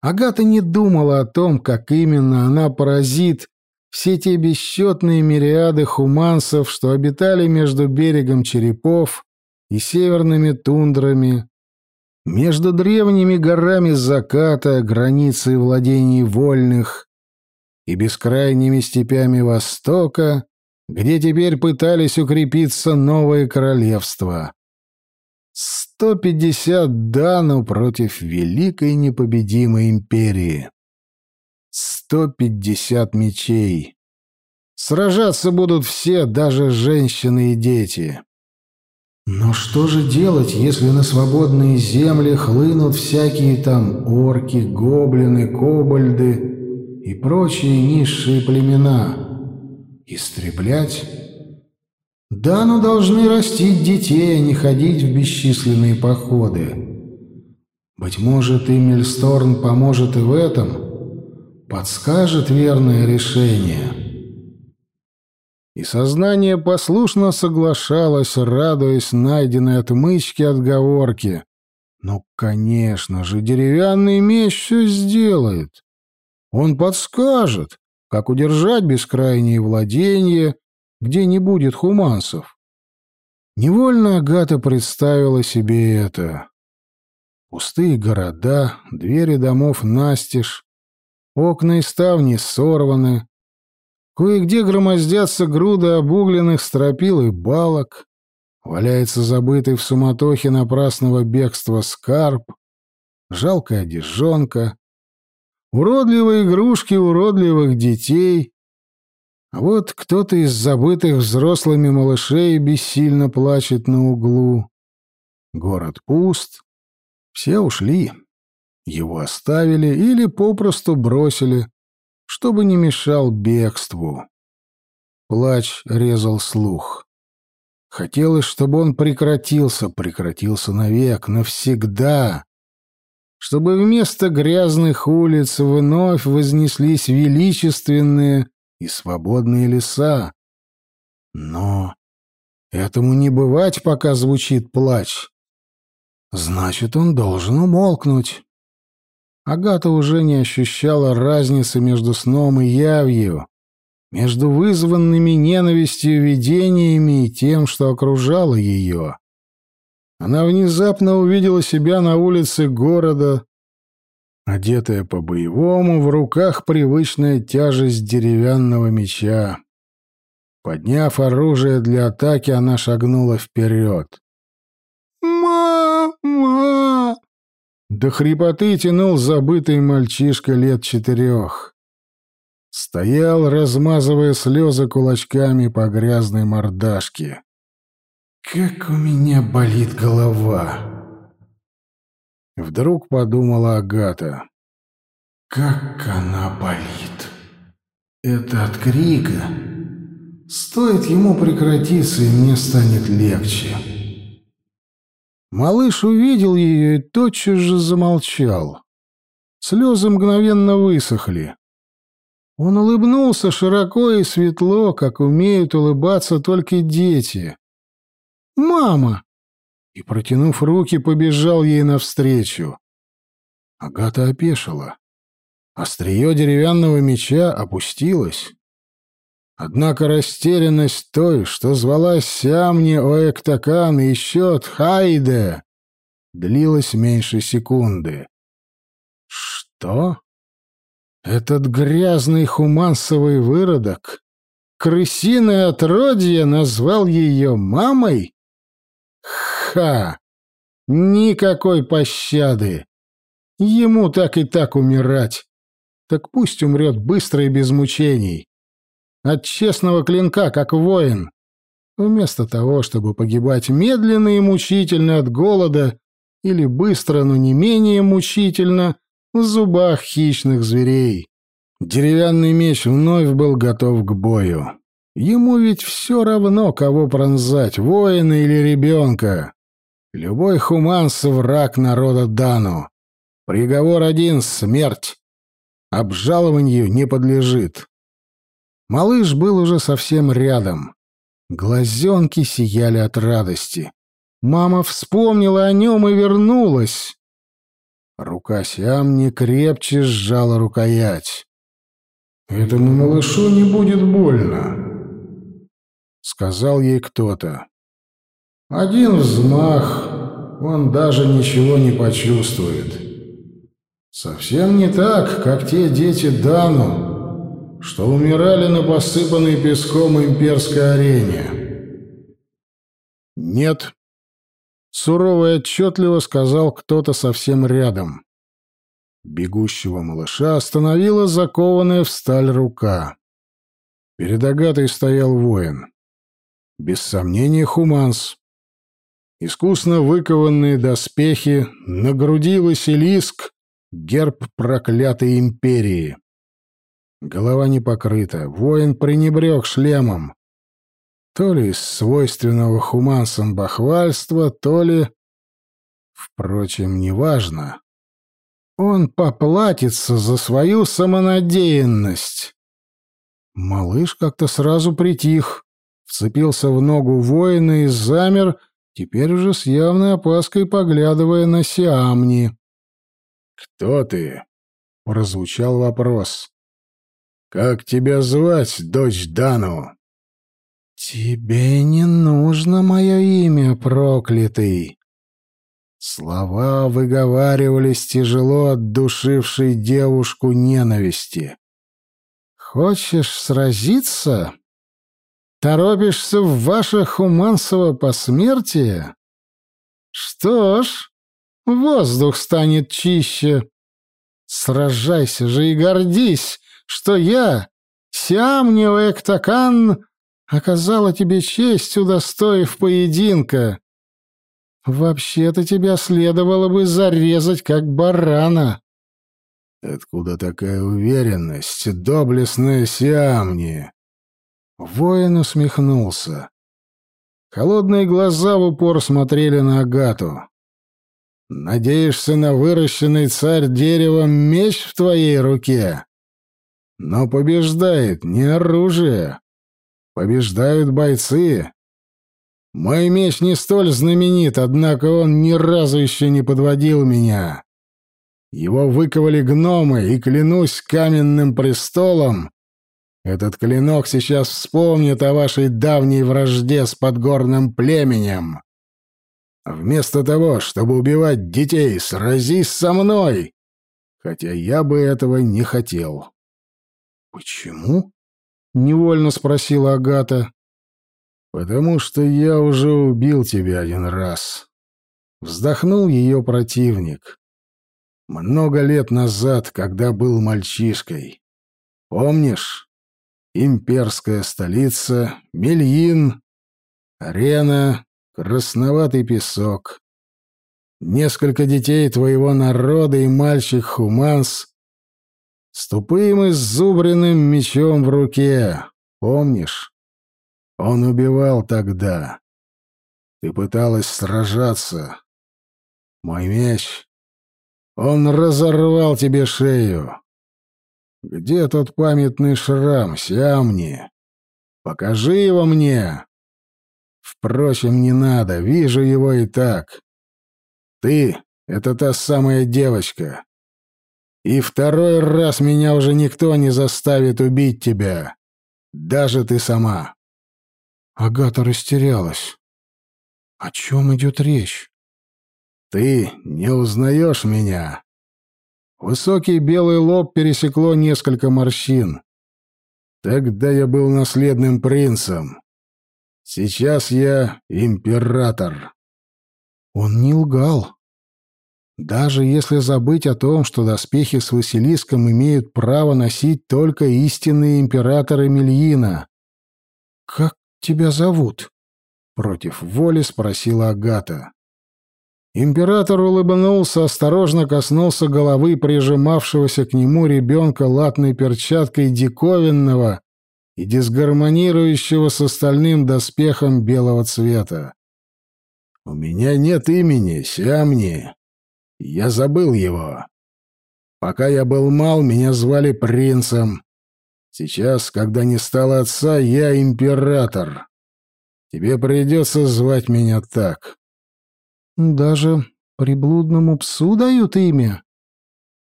Агата не думала о том, как именно она поразит все те бесчетные мириады хумансов, что обитали между берегом черепов и северными тундрами, между древними горами заката, границей владений вольных, и бескрайними степями Востока, где теперь пытались укрепиться новые королевства. Сто пятьдесят дану против великой непобедимой империи. Сто пятьдесят мечей. Сражаться будут все, даже женщины и дети. Но что же делать, если на свободные земли хлынут всякие там орки, гоблины, кобальды и прочие низшие племена? Истреблять? Да, но должны растить детей, а не ходить в бесчисленные походы. Быть может, и Мельсторн поможет и в этом, подскажет верное решение». И сознание послушно соглашалось, радуясь найденной отмычке отговорки. Ну, конечно же, деревянный меч все сделает. Он подскажет, как удержать бескрайние владения, где не будет хумансов. Невольно Агата представила себе это. Пустые города, двери домов настежь, окна и ставни сорваны, Кое-где громоздятся груды обугленных стропил и балок. Валяется забытый в суматохе напрасного бегства скарб. Жалкая одежонка. Уродливые игрушки уродливых детей. А вот кто-то из забытых взрослыми малышей бессильно плачет на углу. Город пуст. Все ушли. Его оставили или попросту бросили чтобы не мешал бегству. Плач резал слух. Хотелось, чтобы он прекратился, прекратился навек, навсегда. Чтобы вместо грязных улиц вновь вознеслись величественные и свободные леса. Но этому не бывать, пока звучит плач. Значит, он должен умолкнуть. Агата уже не ощущала разницы между сном и явью, между вызванными ненавистью видениями и тем, что окружало ее. Она внезапно увидела себя на улице города, одетая по-боевому, в руках привычная тяжесть деревянного меча. Подняв оружие для атаки, она шагнула вперед. «Мама!» До хрипоты тянул забытый мальчишка лет четырех. Стоял, размазывая слезы кулачками по грязной мордашке. «Как у меня болит голова!» Вдруг подумала Агата. «Как она болит!» «Это от крика!» Стоит ему прекратиться, и мне станет легче. Малыш увидел ее и тотчас же замолчал. Слезы мгновенно высохли. Он улыбнулся широко и светло, как умеют улыбаться только дети. «Мама!» И, протянув руки, побежал ей навстречу. Агата опешила. Острие деревянного меча опустилось. Однако растерянность той, что звалась Сямни Оэктакан и счет Хайде, длилась меньше секунды. Что? Этот грязный хумансовый выродок, крысиное отродье, назвал ее мамой? Ха! Никакой пощады! Ему так и так умирать. Так пусть умрет быстро и без мучений. От честного клинка, как воин. Вместо того, чтобы погибать медленно и мучительно от голода или быстро, но не менее мучительно в зубах хищных зверей. Деревянный меч вновь был готов к бою. Ему ведь все равно, кого пронзать, воина или ребенка. Любой хуманс — враг народа Дану. Приговор один — смерть. Обжалованию не подлежит. Малыш был уже совсем рядом. Глазенки сияли от радости. Мама вспомнила о нем и вернулась. Рука Сиамни крепче сжала рукоять. «Этому малышу не будет больно», — сказал ей кто-то. «Один взмах, он даже ничего не почувствует. Совсем не так, как те дети Дану, что умирали на посыпанной песком имперской арене». «Нет», — сурово и отчетливо сказал кто-то совсем рядом. Бегущего малыша остановила закованная в сталь рука. Перед Агатой стоял воин. Без сомнения, хуманс. Искусно выкованные доспехи, на груди Василиск, герб проклятой империи. Голова не покрыта, воин пренебрег шлемом. То ли из свойственного хумансам бахвальства, то ли... Впрочем, неважно. Он поплатится за свою самонадеянность. Малыш как-то сразу притих, вцепился в ногу воина и замер, теперь уже с явной опаской поглядывая на Сиамни. «Кто ты?» — прозвучал вопрос. «Как тебя звать, дочь Дану?» «Тебе не нужно мое имя, проклятый!» Слова выговаривались тяжело от душившей девушку ненависти. «Хочешь сразиться? Торопишься в ваше хумансово посмертие? Что ж, воздух станет чище. Сражайся же и гордись, что я, Сиамнио Эктакан, оказала тебе честь, удостоив поединка. Вообще-то тебя следовало бы зарезать, как барана. Откуда такая уверенность, доблестная Сиамни? Воин усмехнулся. Холодные глаза в упор смотрели на Агату. «Надеешься на выращенный царь деревом меч в твоей руке? Но побеждает не оружие. Побеждают бойцы, мой меч не столь знаменит, однако он ни разу еще не подводил меня. Его выковали гномы, и, клянусь каменным престолом, этот клинок сейчас вспомнит о вашей давней вражде с подгорным племенем. Вместо того, чтобы убивать детей, сразись со мной, хотя я бы этого не хотел. «Почему?» — невольно спросила Агата. «Потому что я уже убил тебя один раз». Вздохнул ее противник. Много лет назад, когда был мальчишкой. Помнишь? Имперская столица, Мельин, арена, красноватый песок. Несколько детей твоего народа и мальчик Хуманс с тупым иззубренным мечом в руке. Помнишь? Он убивал тогда. Ты пыталась сражаться. Мой меч. Он разорвал тебе шею. Где тот памятный шрам, Сиамни? Покажи его мне. Впрочем, не надо, вижу его и так. Ты — это та самая девочка. И второй раз меня уже никто не заставит убить тебя. Даже ты сама. Агата растерялась. «О чем идет речь?» «Ты не узнаешь меня?» Высокий белый лоб пересекло несколько морщин. Тогда я был наследным принцем. Сейчас я император. Он не лгал. Даже если забыть о том, что доспехи с Василиском имеют право носить только истинные императоры Мельина. «Как тебя зовут?» — против воли спросила Агата. Император улыбнулся, осторожно коснулся головы прижимавшегося к нему ребенка латной перчаткой диковинного и дисгармонирующего с остальным доспехом белого цвета. «У меня нет имени, Сиамни. Я забыл его. Пока я был мал, меня звали принцем. Сейчас, когда не стало отца, я император. Тебе придется звать меня так». Даже приблудному псу дают имя.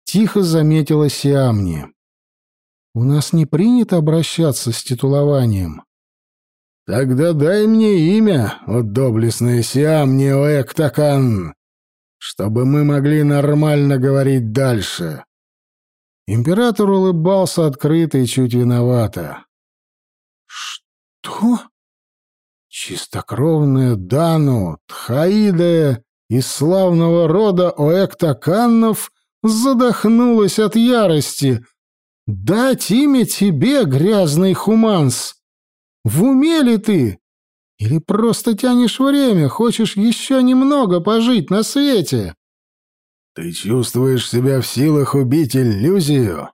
Тихо заметила Сиамни. У нас не принято обращаться с титулованием. Тогда дай мне имя, о доблестная Сиамни Оэктакан, чтобы мы могли нормально говорить дальше. Император улыбался открыто и чуть виновато. Что? Чистокровная Дану, Тхаида из славного рода Оэктаканнов задохнулась от ярости. «Дать имя тебе, грязный хуманс! В уме ли ты? Или просто тянешь время, хочешь еще немного пожить на свете?» «Ты чувствуешь себя в силах убить иллюзию?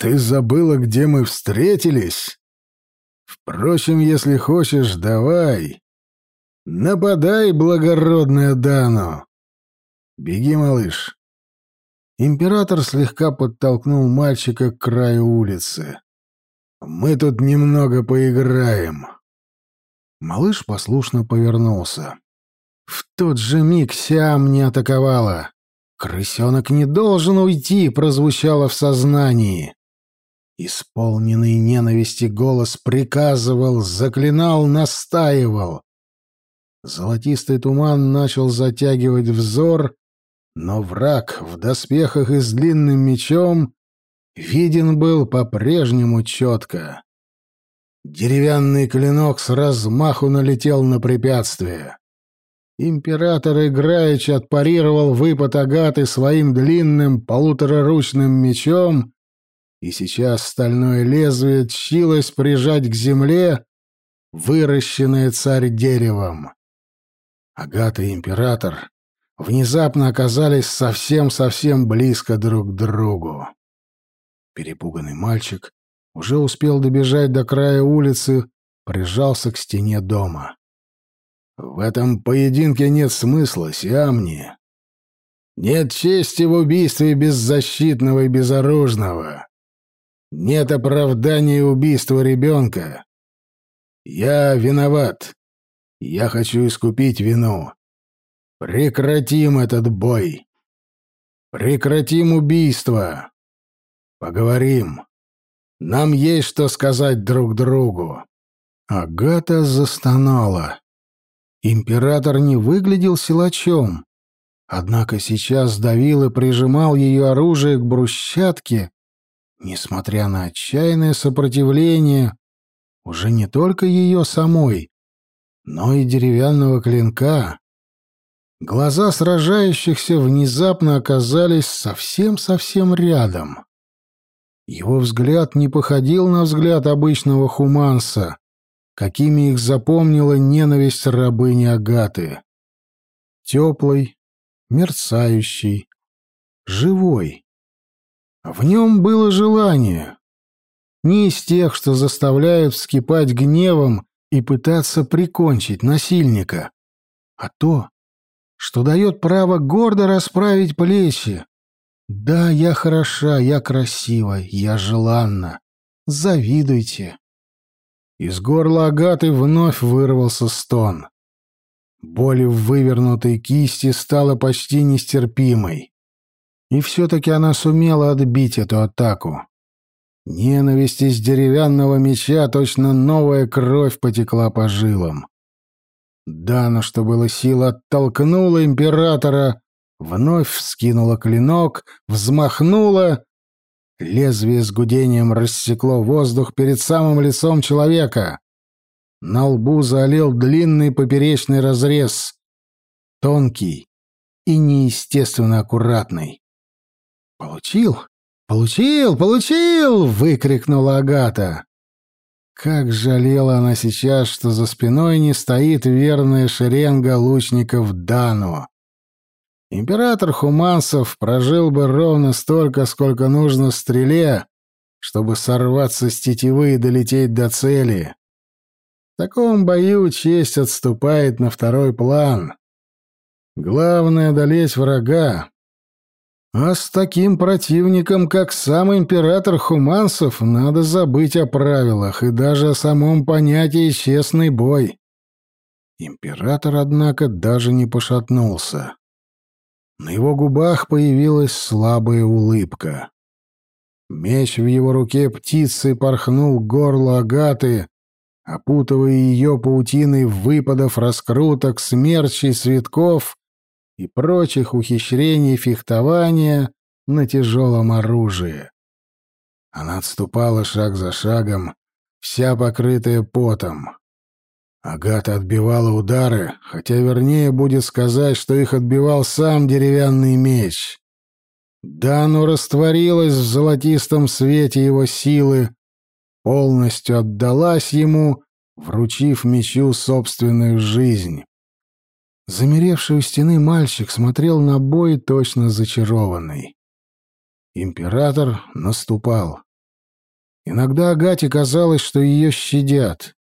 Ты забыла, где мы встретились?» Впрочем, если хочешь, давай. Нападай, благородная Дану. Беги, малыш. Император слегка подтолкнул мальчика к краю улицы. Мы тут немного поиграем. Малыш послушно повернулся. В тот же миг Сиам не атаковала. «Крысенок не должен уйти», — прозвучало в сознании. Исполненный ненависти голос приказывал, заклинал, настаивал. Золотистый туман начал затягивать взор, но враг в доспехах и с длинным мечом виден был по-прежнему четко. Деревянный клинок с размаху налетел на препятствие. Император играючи отпарировал выпад Агаты своим длинным полутораручным мечом и сейчас стальное лезвие тщилось прижать к земле выращенное царь деревом. Агата и император внезапно оказались совсем-совсем близко друг к другу. Перепуганный мальчик уже успел добежать до края улицы, прижался к стене дома. В этом поединке нет смысла, Сиамни. Нет чести в убийстве беззащитного и безоружного. Нет оправдания убийства ребенка. Я виноват. Я хочу искупить вину. Прекратим этот бой. Прекратим убийство. Поговорим. Нам есть что сказать друг другу. Агата застонала. Император не выглядел силачом, однако сейчас давил и прижимал ее оружие к брусчатке, Несмотря на отчаянное сопротивление, уже не только ее самой, но и деревянного клинка, глаза сражающихся внезапно оказались совсем-совсем рядом. Его взгляд не походил на взгляд обычного хуманса, какими их запомнила ненависть рабыни Агаты. Теплый, мерцающий, живой. В нем было желание. Не из тех, что заставляют вскипать гневом и пытаться прикончить насильника, а то, что дает право гордо расправить плечи. Да, я хороша, я красива, я желанна. Завидуйте. Из горла Агаты вновь вырвался стон. Боль в вывернутой кисти стала почти нестерпимой. И все-таки она сумела отбить эту атаку. Ненависть из деревянного меча, точно новая кровь потекла по жилам. Дана, что было сил, оттолкнула императора, вновь вскинула клинок, взмахнула. Лезвие с гудением рассекло воздух перед самым лицом человека. На лбу залил длинный поперечный разрез. тонкий и неестественно аккуратный. «Получил! Получил! Получил!» — выкрикнула Агата. Как жалела она сейчас, что за спиной не стоит верная шеренга лучников Дану. Император Хумансов прожил бы ровно столько, сколько нужно стреле, чтобы сорваться с тетивы и долететь до цели. В таком бою честь отступает на второй план. Главное — одолеть врага. А с таким противником, как сам император Хумансов, надо забыть о правилах и даже о самом понятии «честный бой». Император, однако, даже не пошатнулся. На его губах появилась слабая улыбка. Меч в его руке птицы порхнул к горлу Агаты, опутывая ее паутиной выпадов, раскруток, смерчей, цветков и прочих ухищрений фехтования на тяжелом оружии. Она отступала шаг за шагом, вся покрытая потом. Агата отбивала удары, хотя вернее будет сказать, что их отбивал сам деревянный меч. Дану растворилась в золотистом свете его силы, полностью отдалась ему, вручив мечу собственную жизнь. Замеревший у стены мальчик смотрел на бой точно зачарованный. Император наступал. Иногда Агате казалось, что ее щадят.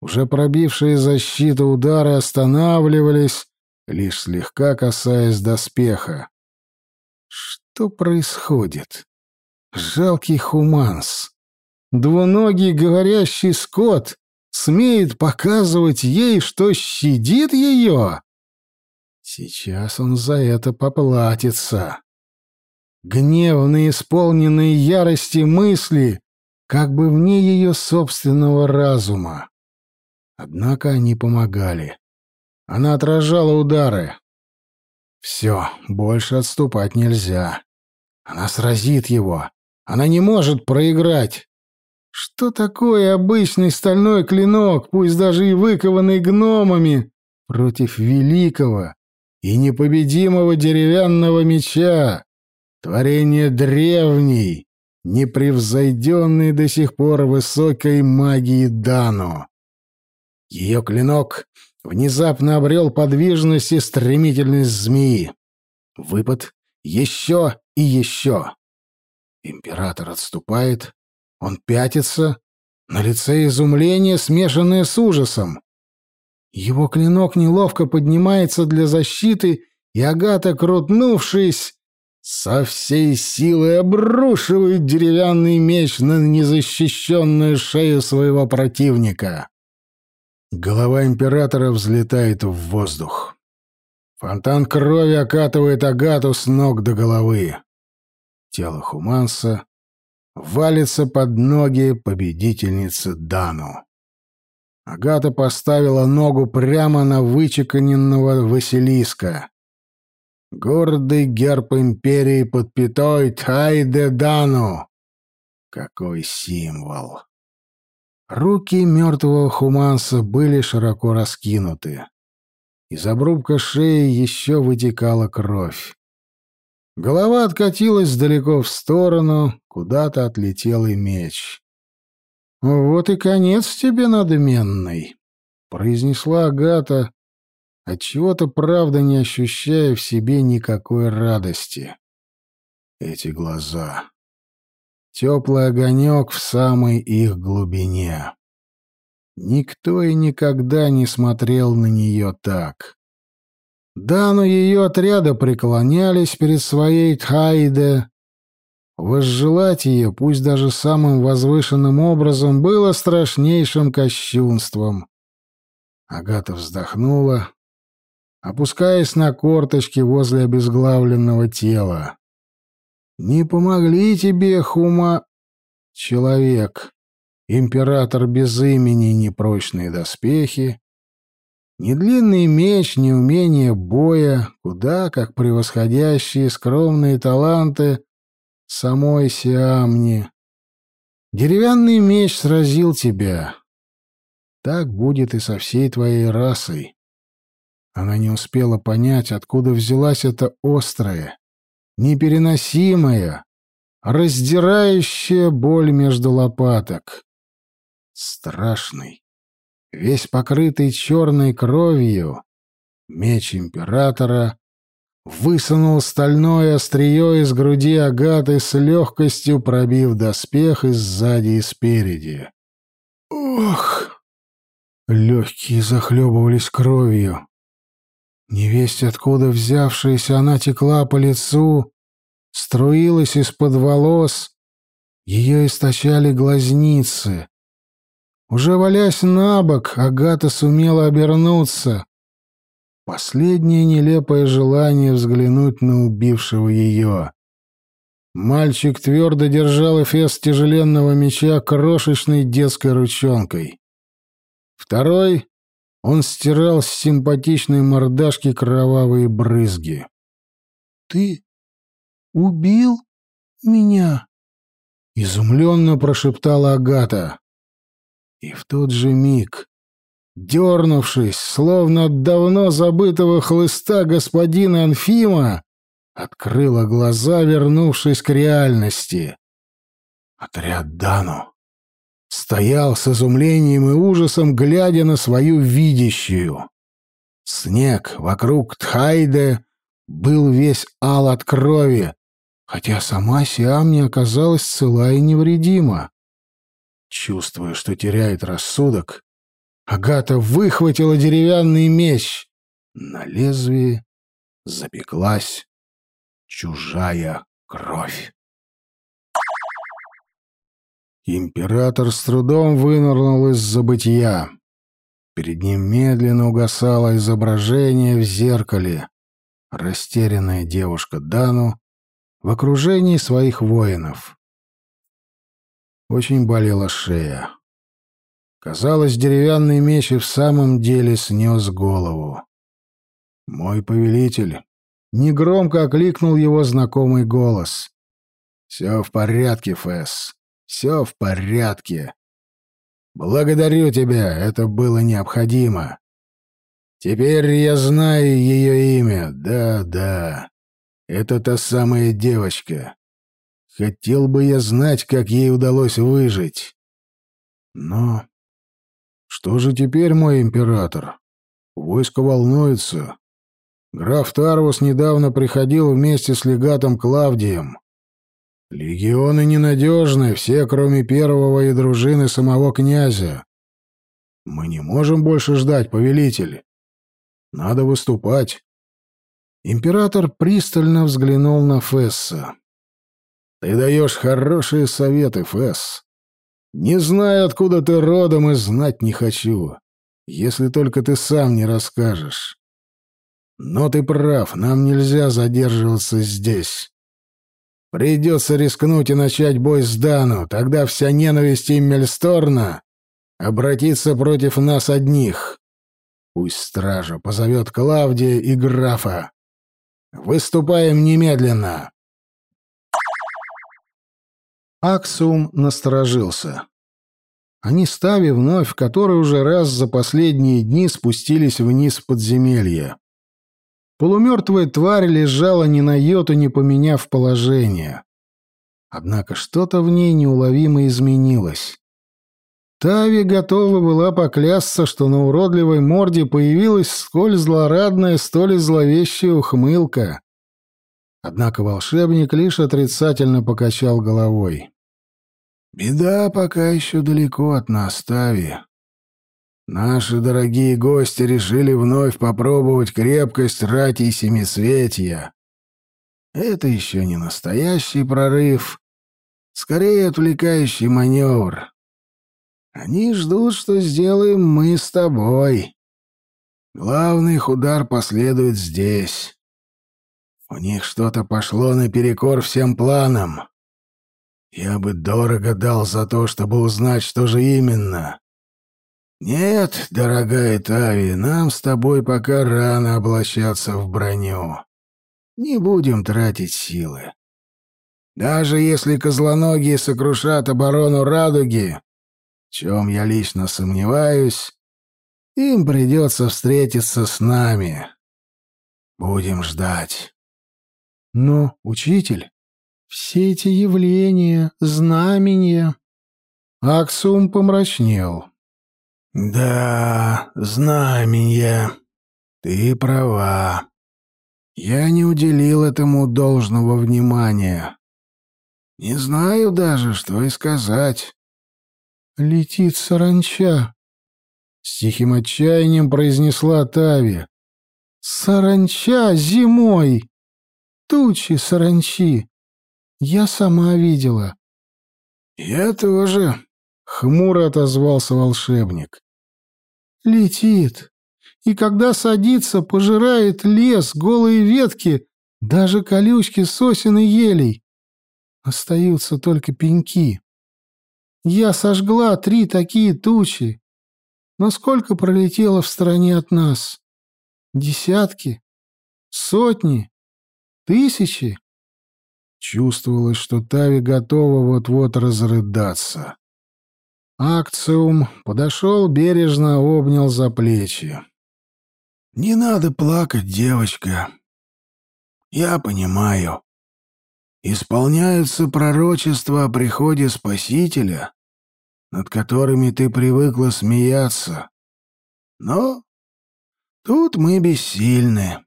Уже пробившие защиту удары останавливались, лишь слегка касаясь доспеха. Что происходит? Жалкий хуманс. Двуногий говорящий скот смеет показывать ей, что щадит ее? Сейчас он за это поплатится. Гневные, исполненные ярости мысли, как бы вне ее собственного разума. Однако они помогали. Она отражала удары. Все, больше отступать нельзя. Она сразит его. Она не может проиграть. Что такое обычный стальной клинок, пусть даже и выкованный гномами, против великого и непобедимого деревянного меча, творение древней, непревзойденной до сих пор высокой магии Дану. Ее клинок внезапно обрел подвижность и стремительность змеи. Выпад еще и еще. Император отступает, он пятится, на лице изумление, смешанное с ужасом. Его клинок неловко поднимается для защиты, и Агата, крутнувшись, со всей силы обрушивает деревянный меч на незащищенную шею своего противника. Голова императора взлетает в воздух. Фонтан крови окатывает Агату с ног до головы. Тело Хуманса валится под ноги победительницы Дану. Агата поставила ногу прямо на вычеканенного Василиска. Гордый герб империи под пятой Тайде Дану. Какой символ! Руки мертвого Хуманса были широко раскинуты. Из обрубка шеи еще вытекала кровь. Голова откатилась далеко в сторону, куда-то отлетел и меч. «Вот и конец тебе, надменный», — произнесла Агата, отчего-то правда не ощущая в себе никакой радости. Эти глаза. Теплый огонек в самой их глубине. Никто и никогда не смотрел на нее так. Да, но ее отряда преклонялись перед своей Тхайде. Возжелать ее, пусть даже самым возвышенным образом, было страшнейшим кощунством. Агата вздохнула, опускаясь на корточки возле обезглавленного тела. «Не помогли тебе, Хума...» «Человек, император без имени, непрочные доспехи, ни длинный меч, ни умение боя, куда как превосходящие скромные таланты самой Сиамни. Деревянный меч сразил тебя. Так будет и со всей твоей расой. Она не успела понять, откуда взялась эта острая, непереносимая, раздирающая боль между лопаток. Страшный, весь покрытый черной кровью, меч императора высунул стальное острие из груди Агаты с легкостью пробив доспех и сзади, и спереди. Ох! Легкие захлебывались кровью. Невесть откуда взявшаяся она текла по лицу, струилась из-под волос, ее источали глазницы. Уже валясь на бок, Агата сумела обернуться. Последнее нелепое желание взглянуть на убившего ее. Мальчик твердо держал эфес тяжеленного меча крошечной детской ручонкой. Второй он стирал с симпатичной мордашки кровавые брызги. «Ты убил меня?» — изумленно прошептала Агата. И в тот же миг дернувшись, словно от давно забытого хлыста господина Анфима, открыла глаза, вернувшись к реальности. Отряд Дану стоял с изумлением и ужасом, глядя на свою видящую. Снег вокруг Тхайде был весь ал от крови, хотя сама Сиам не оказалась цела и невредима. Чувствуя, что теряет рассудок, Агата выхватила деревянный меч. На лезвии запеклась чужая кровь. Император с трудом вынырнул из забытия. Перед ним медленно угасало изображение в зеркале. Растерянная девушка Дану в окружении своих воинов. Очень болела шея. Казалось, деревянный меч и в самом деле снес голову. «Мой повелитель!» — негромко окликнул его знакомый голос. «Все в порядке, Фэс. Все в порядке. Благодарю тебя, это было необходимо. Теперь я знаю ее имя, да-да. Это та самая девочка. Хотел бы я знать, как ей удалось выжить. Но что же теперь, мой император? Войско волнуется. Граф Тарвус недавно приходил вместе с легатом Клавдием. Легионы ненадежны, все, кроме первого и дружины самого князя. Мы не можем больше ждать, повелитель. Надо выступать. Император пристально взглянул на Фесса. Ты даешь хорошие советы, Фесс. Не знаю, откуда ты родом, и знать не хочу, если только ты сам не расскажешь. Но ты прав, нам нельзя задерживаться здесь. Придется рискнуть и начать бой с Дану, тогда вся ненависть Иммельсторна обратится против нас одних. Пусть стража позовет Клавдия и графа. Выступаем немедленно. Аксум насторожился. Они стави вновь, который уже раз за последние дни спустились вниз в подземелье. Полумертвая тварь лежала ни на йоту, не поменяв положение. Однако что-то в ней неуловимо изменилось. Тави готова была поклясться, что на уродливой морде появилась сколь злорадная, столь зловещая ухмылка. Однако волшебник лишь отрицательно покачал головой. Беда пока еще далеко от нас, Тави. Наши дорогие гости решили вновь попробовать крепкость рати семисветия. Это еще не настоящий прорыв, скорее отвлекающий маневр. Они ждут, что сделаем мы с тобой. Главный их удар последует здесь. У них что-то пошло наперекор всем планам. Я бы дорого дал за то, чтобы узнать, что же именно. Нет, дорогая Тави, нам с тобой пока рано облачаться в броню. Не будем тратить силы. Даже если козлоногие сокрушат оборону радуги, в чем я лично сомневаюсь, им придется встретиться с нами. Будем ждать. Но, учитель, все эти явления, знамения... Аксум помрачнел. Да, знамения. Ты права. Я не уделил этому должного внимания. Не знаю даже, что и сказать. Летит саранча. С тихим отчаянием произнесла Тави. Саранча зимой! Тучи саранчи! Я сама видела. Я тоже, хмуро отозвался волшебник. Летит. И когда садится, пожирает лес, голые ветки, даже колючки сосен и елей. Остаются только пеньки. Я сожгла три такие тучи. Но сколько пролетело в стороне от нас? Десятки? Сотни? Тысячи? Чувствовалось, что Тави готова вот-вот разрыдаться. Акциум подошел, бережно обнял за плечи. «Не надо плакать, девочка. Я понимаю. Исполняются пророчества о приходе Спасителя, над которыми ты привыкла смеяться. Но Тут мы бессильны.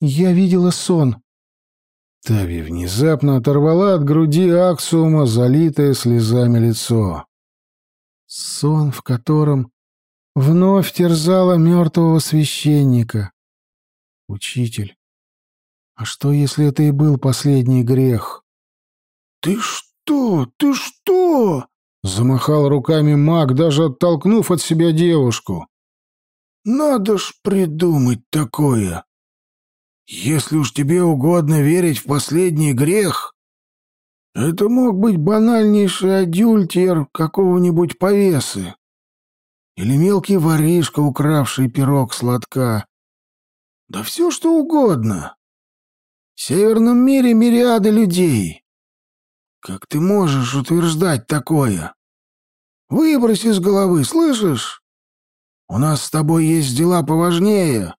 Я видела сон. Тави внезапно оторвала от груди Аксума залитое слезами лицо. Сон, в котором вновь терзала мертвого священника. Учитель, а что, если это и был последний грех? «Ты что? Ты что?» — замахал руками маг, даже оттолкнув от себя девушку. Надо ж придумать такое. Если уж тебе угодно верить в последний грех, это мог быть банальнейший адюльтер какого-нибудь повесы. Или мелкий воришка, укравший пирог сладка. Да все что угодно. В северном мире мириады людей. Как ты можешь утверждать такое? Выбрось из головы, слышишь? У нас с тобой есть дела поважнее.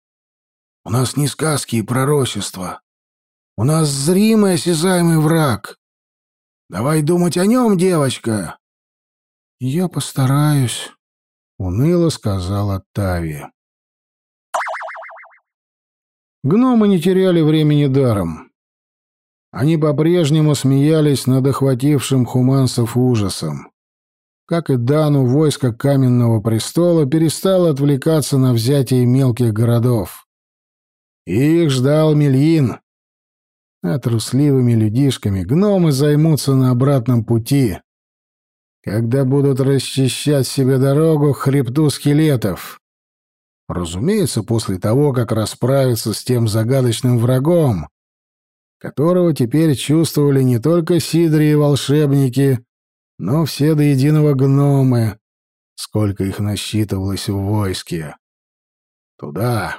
У нас не сказки и пророчества. У нас зримый осязаемый враг. Давай думать о нем, девочка. Я постараюсь, уныло сказала Тави. Гномы не теряли времени даром. Они по-прежнему смеялись над охватившим хуманцев ужасом как и Дану, войско Каменного престола перестало отвлекаться на взятие мелких городов. Их ждал Мельин. А трусливыми людишками гномы займутся на обратном пути, когда будут расчищать себе дорогу хребту скелетов. Разумеется, после того, как расправятся с тем загадочным врагом, которого теперь чувствовали не только Сидри и волшебники, но все до единого гномы, сколько их насчитывалось в войске. Туда,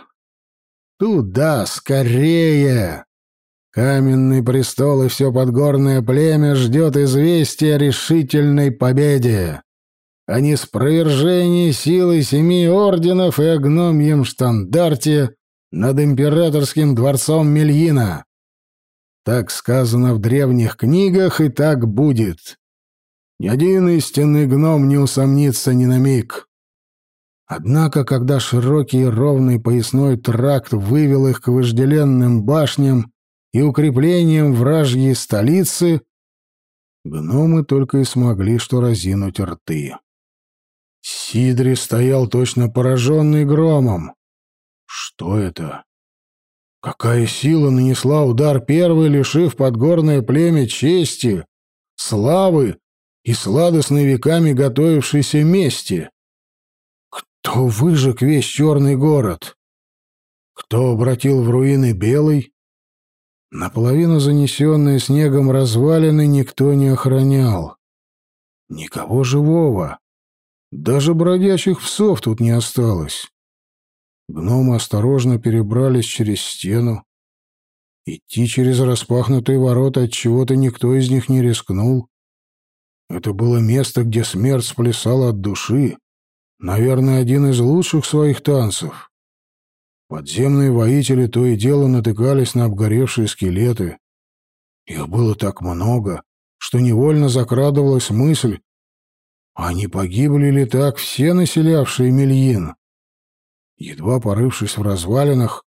туда, скорее! Каменный престол и все подгорное племя ждет известия о решительной победе, о неспровержении силы семи орденов и о гномьем штандарте над императорским дворцом Мельина. Так сказано в древних книгах, и так будет. Ни один истинный гном не усомнится ни на миг. Однако, когда широкий и ровный поясной тракт вывел их к вожделенным башням и укреплениям вражьей столицы, гномы только и смогли что разинуть рты. Сидри стоял точно пораженный громом. Что это? Какая сила нанесла удар первый, лишив подгорное племя чести, славы и сладостной веками готовившейся мести. Кто выжег весь черный город? Кто обратил в руины белый? Наполовину занесенные снегом развалины никто не охранял. Никого живого. Даже бродячих псов тут не осталось. Гномы осторожно перебрались через стену. Идти через распахнутые ворота от чего-то никто из них не рискнул. Это было место, где смерть сплясала от души, Наверное, один из лучших своих танцев. Подземные воители то и дело натыкались на обгоревшие скелеты. Их было так много, что невольно закрадывалась мысль, а не погибли ли так все населявшие Мельин? Едва порывшись в развалинах,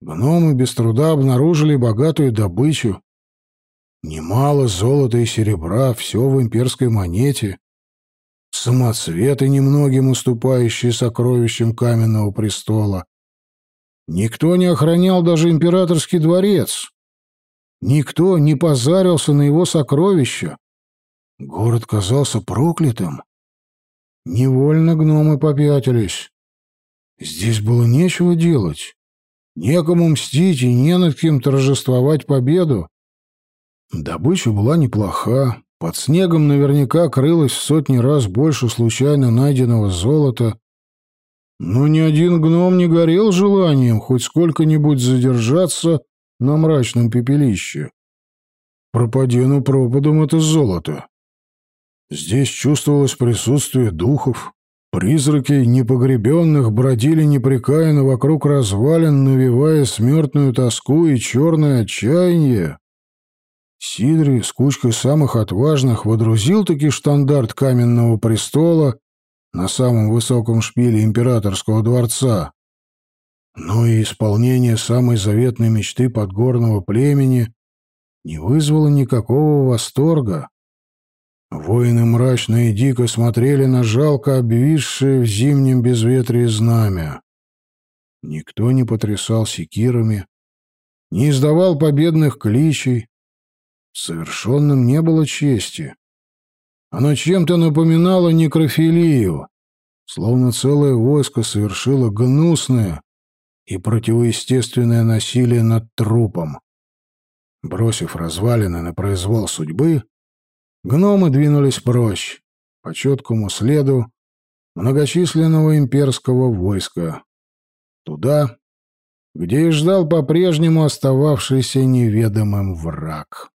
гномы без труда обнаружили богатую добычу. Немало золота и серебра, все в имперской монете. Самоцветы, немногим уступающие сокровищам каменного престола. Никто не охранял даже императорский дворец. Никто не позарился на его сокровища. Город казался проклятым. Невольно гномы попятились. Здесь было нечего делать. Некому мстить и не над кем торжествовать победу. Добыча была неплоха. Под снегом наверняка крылось в сотни раз больше случайно найденного золота. Но ни один гном не горел желанием хоть сколько-нибудь задержаться на мрачном пепелище. Пропадену пропадом это золото. Здесь чувствовалось присутствие духов. Призраки непогребенных бродили непрекаянно вокруг развалин, навевая смертную тоску и черное отчаяние. Сидри с кучкой самых отважных водрузил таки штандарт каменного престола на самом высоком шпиле императорского дворца. Но и исполнение самой заветной мечты подгорного племени не вызвало никакого восторга. Воины мрачно и дико смотрели на жалко обвисшее в зимнем безветрии знамя. Никто не потрясал секирами, не издавал победных кличей. Совершенным не было чести. Оно чем-то напоминало некрофилию, словно целое войско совершило гнусное и противоестественное насилие над трупом. Бросив развалины на произвол судьбы, Гномы двинулись прочь, по четкому следу многочисленного имперского войска. Туда, где и ждал по-прежнему остававшийся неведомым враг.